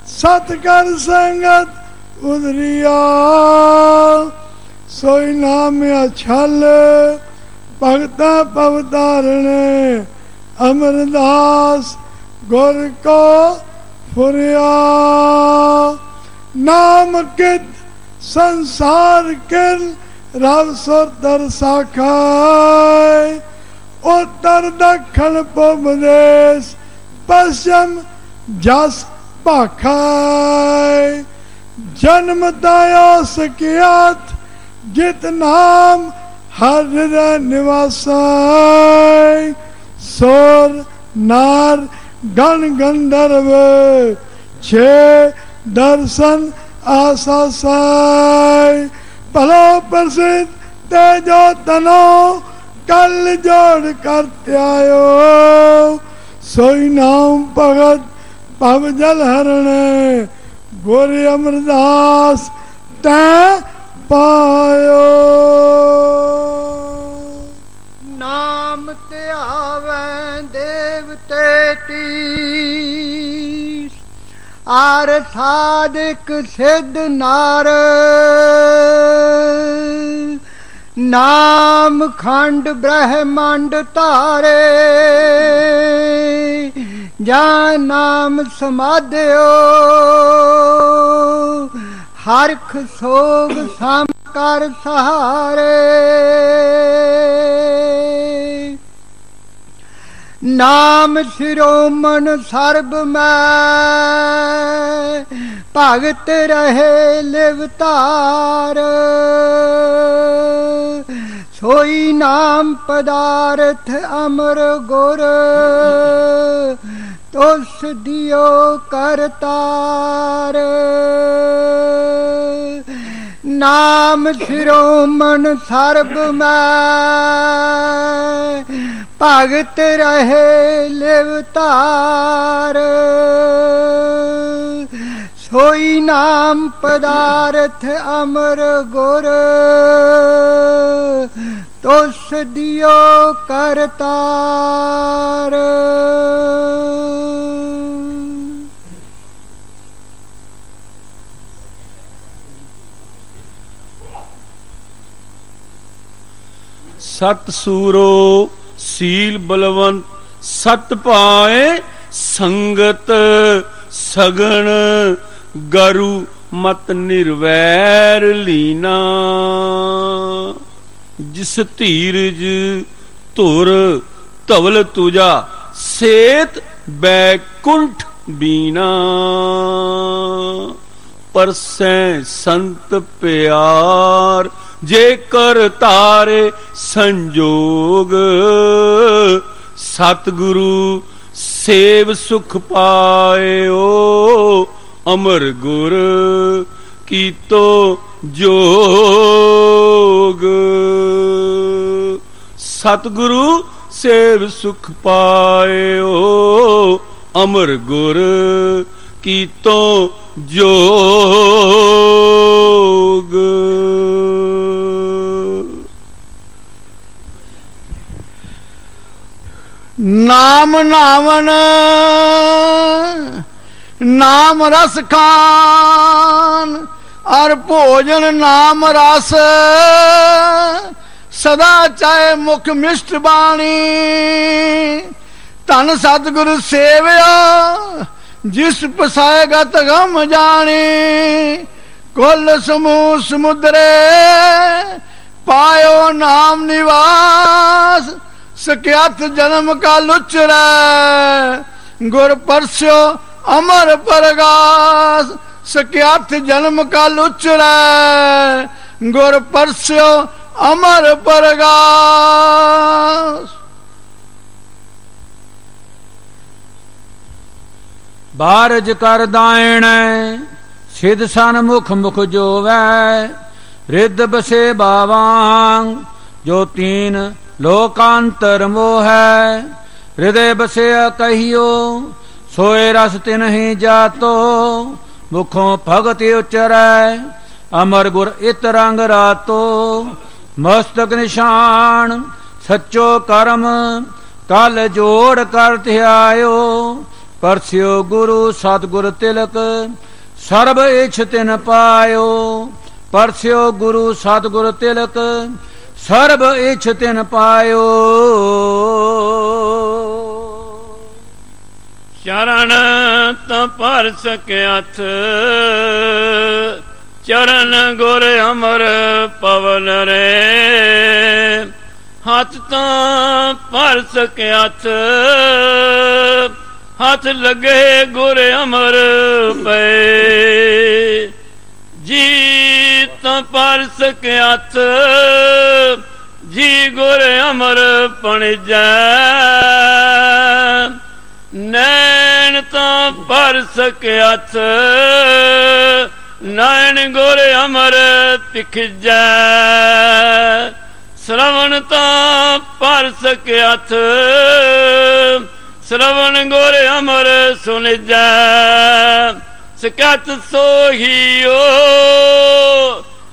ਸਤ ਕਰ ਸੰਗਤ ਉਦਰੀਆ ਸੋਈ ਨਾਮ ਅਛਲ, ਭਗਤਾ ਪਵਤਾਰਣ ਅਮਰਦਾਸ ਗੁਰ ਕੋ ਫੁਰਿਆ। ਨਾਮ ਕਿਤ ਸੰਸਾਰ ਕਿਲ ਰਵ ਸੁਰ ਦਰ ਸਾਖਾਇ ਉੱਤਰ ਦੱਖਣ ਪੂਬ ਦੇਸ, ਪਸ਼ਮ ਜਸ ਭਾਖਾਇ ਜਨਮ ਦਾਇਓ ਸਕਿਆਤ ਜਿਤ ਨਾਮ ਹਰ ਹਿਰੈ ਨਿਵਾਸੈ ਸੋਰ ਨਾਰ ਗਣ ਗੰਧਰਵ, ਛੇ ਦਰਸ਼ਨ ਆਸਾਸੈ ਭਲੋ ਪ੍ਰਸਿੱਧ ਤੇਜੋ ਤਨੋ, ਕਲ ਜੋੜ ਕਰ ਧਿਆਇਓ। ਸੋਈ ਨਾਮ ਭਗਤ ਭਵ ਜਲ ਹਰਣ, ਗੁਰ ਅਮਰਦਾਸ ਤੈ ਪਾਇਓ। ਨਾਮ ਧਿਆਵੈ ਦੇਵਤੇ ਤੀਸ ਆਰ ਸਾਧਕ ਸਿੱਧ ਨਾਰ। ਨਾਮ ਖੰਡ ਬ੍ਰਹਮੰਡ ਧਾਰੇ, ਜਾਂ ਨਾਮ ਸਮਾਧਿਓ। ਹਰਖ ਸੋਗ ਸਮ ਕਰ ਸਹਾਰੇ। ਨਾਮ ਸਿਰੋਮਨ ਸਰਬ ਮੈਂ, ਭਗਤ ਰਹੇ ਲਿਵਤਾਰ ਸੋਈ ਨਾਮ ਪਦਾਰਥ ਅਮਰ ਗੁਰ, ਤੋਸ ਦਿਓ ਕਰਤਾਰ। ਨਾਮ ਸਿਰੋਮਨ ਸਰਬ ਮੈਂ। ਭਗਤ ਰਹੇ ਲਿਵਤਾਰ ਸੋਈ ਨਾਮ ਪਦਾਰਥ ਅਮਰ ਗੁਰ। ਤੋਸ ਦਿਓ ਕਰਤਾਰ। ਸਤ ਸੂਰੋ, ਸੀਲ ਬਲਵੰਤ, ਸਤ ਪਾਏ ਸੰਗਤ, ਸਗਣ, ਗਰੂ ਮਤ ਨਿਰਵੈਰ ਲੀਨਾ। ਜਿਸ ਧੀਰਜ ਧੁਰ ਧਵਲ ਤੁਜਾ, ਸੇਤ ਬੈਕੁੰਠ ਬੀਨਾ। ਪਰਸੈ ਸੰਤ ਪਿਆਰ ਜੇ ਕਰ ਤਾਰੇ ਸੰਜੋਗ। ਸਤਿਗੁਰੂ ਸੇਵ ਸੁਖ ਪਾਇਓ, ਅਮਰ ਗੁਰ ਕੀਤੋ ਜੋਗ। ਸਤਿਗੁਰੂ ਸੇਵ ਸੁਖ ਪਾਇਓ, ਅਮਰ ਗੁਰ ਕੀਤੋ ਜੋਗ? ਨਾਮ ਨਾਵਨ, ਨਾਮ ਰਸ ਖਾਨ, ਅਰ ਭੋਜਨ ਨਾਮ ਰਸ, ਸਦਾ ਚਾਹੇ ਮੁਖ ਮਿਸ਼ਟ ਬਾਣੀ। ਧਨ ਸਤਿਗੁਰ ਸੇਵਿਆ ਜਿਸ ਪਸਾਏਗਾ ਤਗਮ ਜਾਣੀ, ਕੁੱਲ ਸਮੂਹ ਸਮੁੰਦਰੇ, ਪਾਇਓ ਨਾਮ ਨਿਵਾਸ ਸਕਿਆਤ ਜਨਮ ਕਾ ਲੁਚਰੈ ਗੁਰ ਪਰਸਿਓ ਅਮਰ ਪਰਗਾਸ ਸਕਿਆਤ ਜਨਮ ਕਾ ਲੁਚਰੈ ਗੁਰ ਪਰਸਿਓ ਅਮਰ ਪਰਗਾਸ। ਬਾਰਜ ਕਰ ਦਾਇਣੈ ਸਿਧ ਸਨ ਮੁਖ ਮੁਖ ਜੋਵੈ ਰਿੱਧ ਬਸੇ ਬਾਵਾਂ ਜੋ ਤੀਨ ਲੋਕਾਂਤਰ ਮੋਹੈ ਹਿਰਦੇ ਬਸਿਆ ਕਹੀਓ ਸੋਏ ਰਸ ਤਿਨਹੀ ਜਾਤੋ ਮੁਖੋਂ ਭਗਤ ਉਚਰੈ ਅਮਰ ਗੁਰ ਇਤ ਰੰਗ ਰਾਤੋ ਮਸਤਕ ਨਿਸ਼ਾਨ ਸੱਚੋ ਕਰਮ ਕਲ ਜੋੜ ਕਰ ਧਿਆਇਓ ਪਰਸਿਓ ਗੁਰੂ ਸਤਗੁਰ ਤਿਲਕ, ਸਰਬ ਇਛ ਤਿਨ ਪਾਇਓ। ਪਰਸਿਓ ਗੁਰੂ ਸਤਗੁਰ ਤਿਲਕ, ਸਰਬ ਇਛ ਤਿਨ ਪਾਇਓ। ਚਰਨ ਤਾਂ ਪਰ ਹੱਥ, ਚਰਨ ਗੁਰ ਅਮਰ ਪਵਨ ਰੇ। ਹੱਥ ਤਾਂ ਪਰ ਸਕਿਆਥ ਹੱਥ ਹੱਥ ਲੱਗੇ ਗੁਰ ਅਮਰ ਪਏ। ਜੀ ਤਾਂ ਪਰ ਹੱਥ ਜੀ ਗੁਰ ਅਮਰ ਪਣਜੈ ਨੈਣ ਤਾਂ ਪਰ ਹੱਥ ਨੈਣ ਗੁਰ ਅਮਰ ਪਿਖਜੈ ਸ਼ਰਵਣ ਤਾਂ ਪਰ ਸਕਿਆਥ ਸ਼ਰਵਣ ਗੁਰ ਅਮਰ ਸੁਨਜੈ, ਸਕਤ ਸੋਹੀਓ,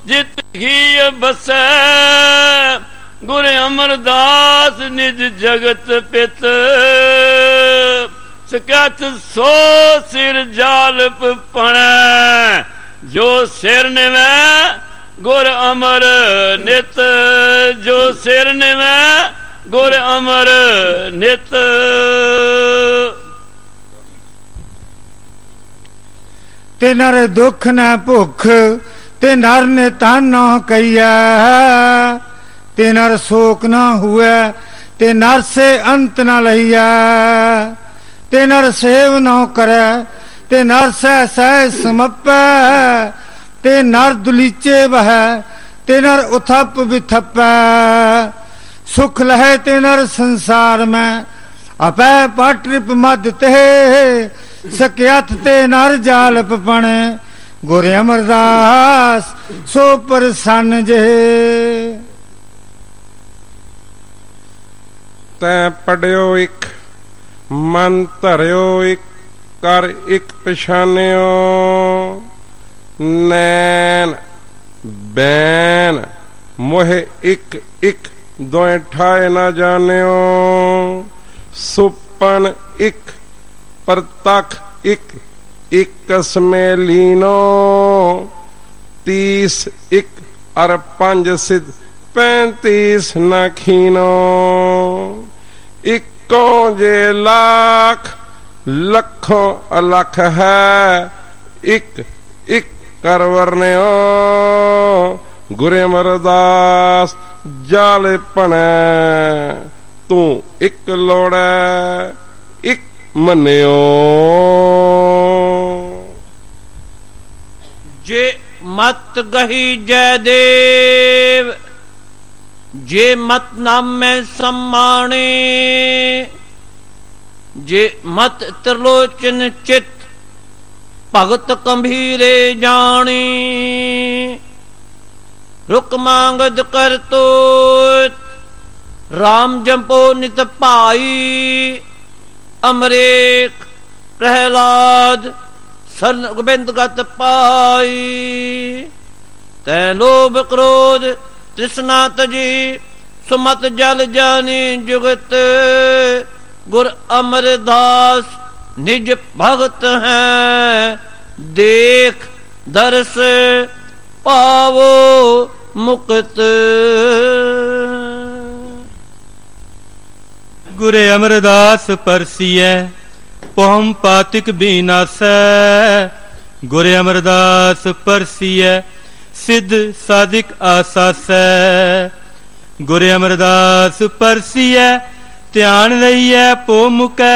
ਜਿਤ ਹੀ ਬਸੈ ਗੁਰ ਅਮਰਦਾਸ ਨਿਜ ਜਗਤ ਪਿਤ। ਸਕਤ ਸੋ ਸਿਰ ਜਾਲਪ ਪਣੈ, ਜੋ ਸਿਰ ਨਿਵੈ, ਗੁਰ ਅਮਰ ਨਿਤ। ਜੋ ਸਿਰ ਨਿਵੈ ਗੁਰ ਅਮਰ ਨਿਤ। ਤੇ ਨਰ ਦੁਖ ਨਾ ਭੁਖ, ਤੇ ਨਰ ਨੇ ਤਾਨੋ ਕਈਆ ਤੇ ਨਰ ਸ਼ੋਕ ਨਾ ਹੁਐ, ਤੇ ਨਰ ਸੇ ਅੰਤ ਨਾ ਲਈਆ ਤੇ ਨਰ ਸੇਵ ਨਾ ਕਰੈ, ਤੇ ਨਰ ਸਹਿ ਸਹਿ ਸਮਪੈ। ਤੇ ਨਰ ਦੁਲੀਚੇ ਬਹਿ ਤੇ ਨਰ ਉਥਪ ਵਿਥਪੈ। ਸੁਖ ਲਹਿ ਤੇ ਨਰ ਸੰਸਾਰ ਮੈਂ ਆਪੈ ਪਾਟ੍ਰਿਪ ਮਦ ਤੇ ਸਕਿਆਤ ਤੇ ਨਰ ਜਾਲਪ ਪਣੇ ਗੁਰ ਅਮਰਦਾਸ ਸੋ ਪ੍ਰਸੰਨ ਜੇ ਤੈ ਪੜਿਓ ਇੱਕ ਮਨ ਧਰਿਓ ਇੱਕ ਕਰ ਇੱਕ ਪਛਾਨਿਓ ਨੈਣ ਬੈਨ ਮੋਹਿ ਇੱਕ ਇੱਕ ਦੋਏ ਠਾਏ ਨਾ ਜਾਣਿਓ। ਸੁਪਨ ਇੱਕ, ਪ੍ਰਤਖ ਇੱਕ ਇੱਕ ਸਮੇ ਲੀਨੋ। ਤੀਸ ਇੱਕ, ਅਰ ਪੰਜ ਸਿਧ, ਪੈਂਤੀਸ ਨਾ ਖੀਨੋ। ਇੱਕੋ ਜੇ ਲੱਖ, ਲੱਖੋਂ ਅਲਖ ਹੈ। ਇੱਕ ਇੱਕ ਕਰ ਗੁਰੇ ਅਮਰਦਾਸ ਜਾਲੇ ਪਣੈ ਤੂੰ ਇੱਕ ਲੋੜੈ, ਇੱਕ ਮੰਨਿਓ। ਜੇ ਮਤ ਗਹੀ ਜੈ ਦੇਵ, ਜੇ ਮਤ ਨਾਮੈ ਸਮਾਣੇ, ਜੇ ਮਤ ਤਰਲੋਚਨ ਚਿਤ ਭਗਤ ਕੰਭੀਰੇ ਜਾਣੀ ਰੁਕ ਮੰਗਦ ਕਰ ਤੋਤ। RAM ਜੰਪੋ ਨਿਤ ਭਾਈ ਅਮਰੇਕ ਪ੍ਰਹਿਲਾਦ ਸਨ ਗੋਬਿੰਦ ਗਤ ਪਾਈ। ਤੈ ਲੋਭ ਕ੍ਰੋਧ ਤ੍ਰਿਸ਼ਨਾ ਤਜੀ ਸੁਮਤ ਜਲ ਜਾਨੀ ਜੁਗਤ। ਗੁਰ ਅਮਰਦਾਸ ਨਿਜ ਭਗਤ ਹੈ। ਦੇਖ ਦਰਸ ਪਾਵੋ। ਮੁਕਤ। ਗੁਰੇ ਅਮਰਦਾਸ ਪਰਸੀਐ ਪਹਮ ਪਾਤਿਕ ਬੀਨਾਸੈ। ਗੁਰੇ ਅਮਰਦਾਸ ਪਰਸੀਐ, ਸਿੱਧ ਸਾਧਿਕ ਆਸਾਸੈ। ਗੁਰੇ ਅਮਰਦਾਸ ਪਰਸੀਐ, ਧਿਆਨ ਲਈਐ ਪੋ ਮੁਕੈ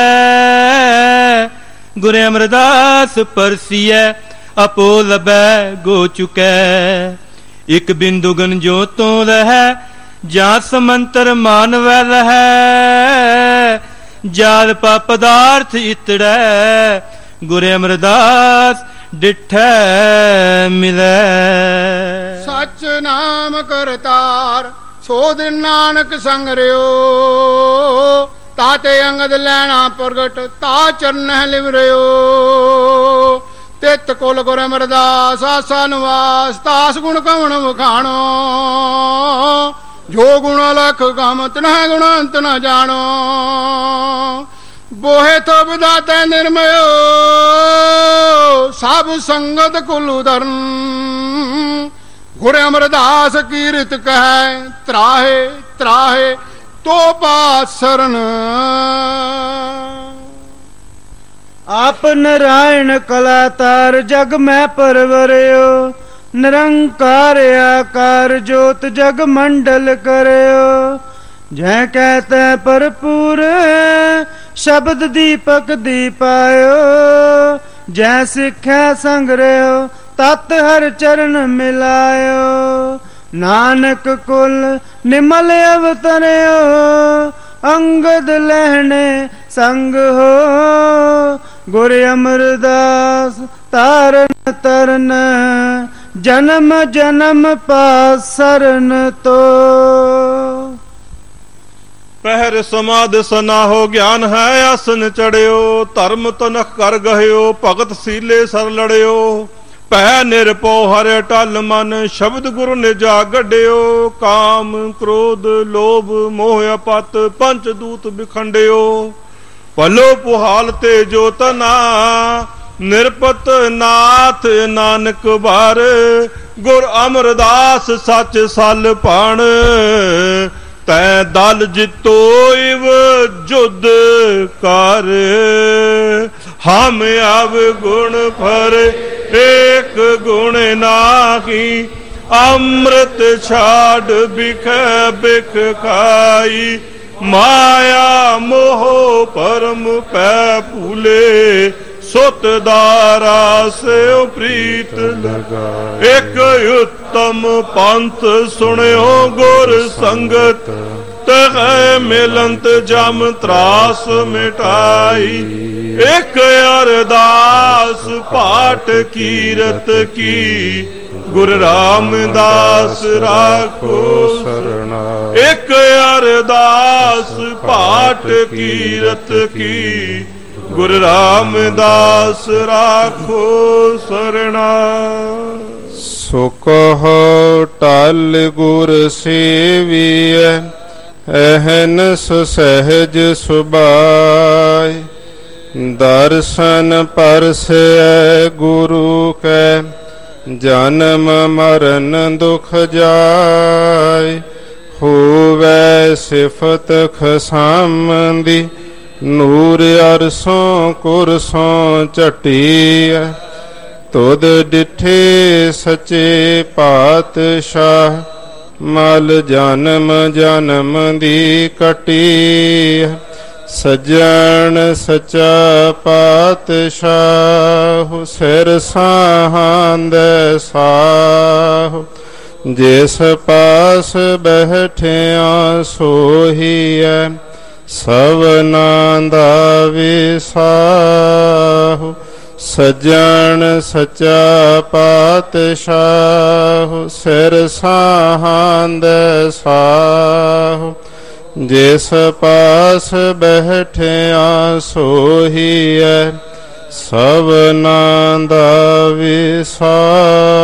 ਗੁਰੇ ਅਮਰਦਾਸ ਪਰਸੀਐ, ਆਪੋ ਲਬੈ ਗੋ ਚੁਕੈ। ਇਕ ਬਿੰਦੁਗਨ ਜੋ ਤੋਂ ਰਹਿ ਜਾਂ ਸਮੰਤਰ ਮਾਨਵੈ ਲਹੈ ਜਾਲ ਪਾ ਪਦਾਰਥ ਇਤੜੈ, ਗੁਰ ਅਮਰਦਾਸ ਡਿਠੈ ਮਿਲੈ। ਸਚ ਨਾਮ ਕਰਤਾਰ ਸੋ ਦਿਨ ਨਾਨਕ ਸੰਗ ਰਿਓ। ਤਾਤੇ ਅੰਗਦ ਲੈਣਾ ਪ੍ਰਗਟ, ਤਾ ਚਰਨ ਲਿਵ ਰਿਓ। ਤਿਤ ਕੋਲ ਗੁਰ ਅਮਰਦਾਸ ਆਸਾ ਨਿਵਾਸ ਤਾਸ ਗੁਣ ਕਵਣ ਵਖਾਣੋ। ਜੋ ਗੁਣ ਲਖ ਗਮ, ਤਨਹ ਗੁਣ ਅੰਤ ਨ ਜਾਣੋ। ਬੋਹੇ ਤੋ ਵਿਦਾਤੇ ਨਿਰਮਯੋ ਸਭ ਸੰਗਤ ਕੁਲ ਉਦਰਨ। ਗੁਰ ਅਮਰਦਾਸ ਕੀਰਤ ਕਹੈ, ਤਰਾਹੇ ਤਰਾਹੇ, ਤੋ ਪਾਸਰਨ। ਆਪ ਨਰਾਇਣ ਕਲਾਤਾਰ ਜਗ ਮੈਂ ਪਰਵਰਿਓ, ਨਿਰੰਕਾਰ ਆਕਾਰ ਜੋਤ ਜਗ ਮੰਡਲ ਕਰਿਓ। ਜੈ ਕੈ ਕਹਤੇ ਭਰਪੂਰ, ਸ਼ਬਦ ਦੀਪਕ ਦੀਪਾਇਓ। ਜੈ ਸਿੱਖੈ ਸੰਗ ਰਿਓ ਤਤ ਹਰ ਚਰਨ ਮਿਲਾਇਓ। ਨਾਨਕ ਕੁਲ ਨਿਮਲ ਅਵਤਰਿਓ, ਅੰਗਦ ਲਹਿਣੇ ਸੰਗ ਹੋ। ਗੁਰ ਅਮਰਦਾਸ ਤਾਰਨ ਤਰਨ, ਜਨਮ ਜਨਮ ਪਾਸਰਨ ਤੋ। ਪਹਿਰ ਸਮਾਦ ਸਨਾਹੋ ਗਿਆਨ ਹੈ, ਆਸਨ ਚੜਿਓ, ਧਰਮ ਤਨਖ ਕਰ ਗਹਿਓ, ਭਗਤ ਸੀਲੇ ਸਰ ਲੜਿਓ। ਭੈ ਨਿਰਪੋ ਹਰਿ ਟਲ ਮਨ, ਸ਼ਬਦ ਗੁਰੂ ਨੇ ਜਾ ਗੱਡਿਓ। ਕਾਮ, ਕ੍ਰੋਧ, ਲੋਭ, ਮੋਹ ਅਪਤ, ਪੰਚ ਦੂਤ ਵਿਖੰਡਿਓ। ਭਲੋ ਪੁਹਾਲ ਤੇ ਜੋ ਤਨਾ ਨਿਰਪਤ ਨਾਥ ਨਾਨਕ ਬਾਰ, ਗੁਰ ਅਮਰਦਾਸ ਸੱਚ ਸਲ ਪਣ। ਤੈ ਦਲ ਜਿਤੋਇਵ ਜੁਦ ਕਰ। ਹਮ ਆਵ ਗੁਣ ਫਰ ਏਕ ਗੁਣ ਨਾਹੀ, ਅੰਮ੍ਰਿਤ ਛਾੜ ਬਿਖ ਬਿਖ ਖਾਈ। ਮਾਇਆ ਮੋਹ ਪਰਮ ਪੈ ਭੂਲੇ ਸੁਤ ਦਾਰਾ ਸੇ ਪ੍ਰੀਤ ਲਗਾਏ ਇੱਕ ਉਤਮ ਪੰਥ ਸੁਣਿਓ ਗੁਰ ਸੰਗਤ ਤੈ ਮਿਲੰਤ ਜਮ ਤਰਾਸ ਮਿਟਾਈ ਇੱਕ ਅਰਦਾਸ ਪਾਠ ਕੀਰਤ ਕੀ ਗੁਰ ਰਾਮਦਾਸ ਰਾਖੋ ਸਰਣਾ। ਇੱਕ ਅਰਦਾਸ ਪਾਠ ਕੀਰਤ ਕੀ। ਗੁਰ ਰਾਮਦਾਸ ਰਾਖੋ ਸਰਣਾ। ਸੁਖ ਟਲ ਗੁਰ ਸੇਵੀਐ ਅਹਨਸ ਸਹਿਜ ਸੁਬਾਈ ਦਰਸ਼ਨ ਪਰਸੈ ਗੁਰੂ ਕੈ ਜਨਮ ਮਰਨ ਦੁਖ ਜਾਏ, ਹੋਵੇ ਸਿਫਤ ਖਸਾਮੰਦੀ, ਨੂਰ ਅਰਸੋਂ ਕੁਰਸੋਂ ਝਟੀਐ। ਤੁਧ ਡਿਠੇ ਸਚੇ ਪਾਤਸ਼ਾਹ, ਮਲ ਜਨਮ ਜਨਮ ਦੀ ਕਟੀ ਸਜਣ ਸਚਾ ਪਾਤਸ਼ਾਹ, ਸਿਰ ਸਾਹੰਦ ਸਾਹ। ਜਿਸ ਪਾਸ ਬਹਿਠਿਆ ਸੋਹੀਐ ਸਵਨਾ ਦਾ ਵਿਸਾਹ ਸਜਣ ਸਚਾ ਪਾਤਸ਼ਾਹ, ਸਿਰ ਸਾਹੰਦ ਸਾਹ। ਜਿਸ ਪਾਸ ਬਹਿਠਿਆ ਸੋਹੀਐ ਸਵਨਾ ਦਾ ਵਿਸ਼ਾ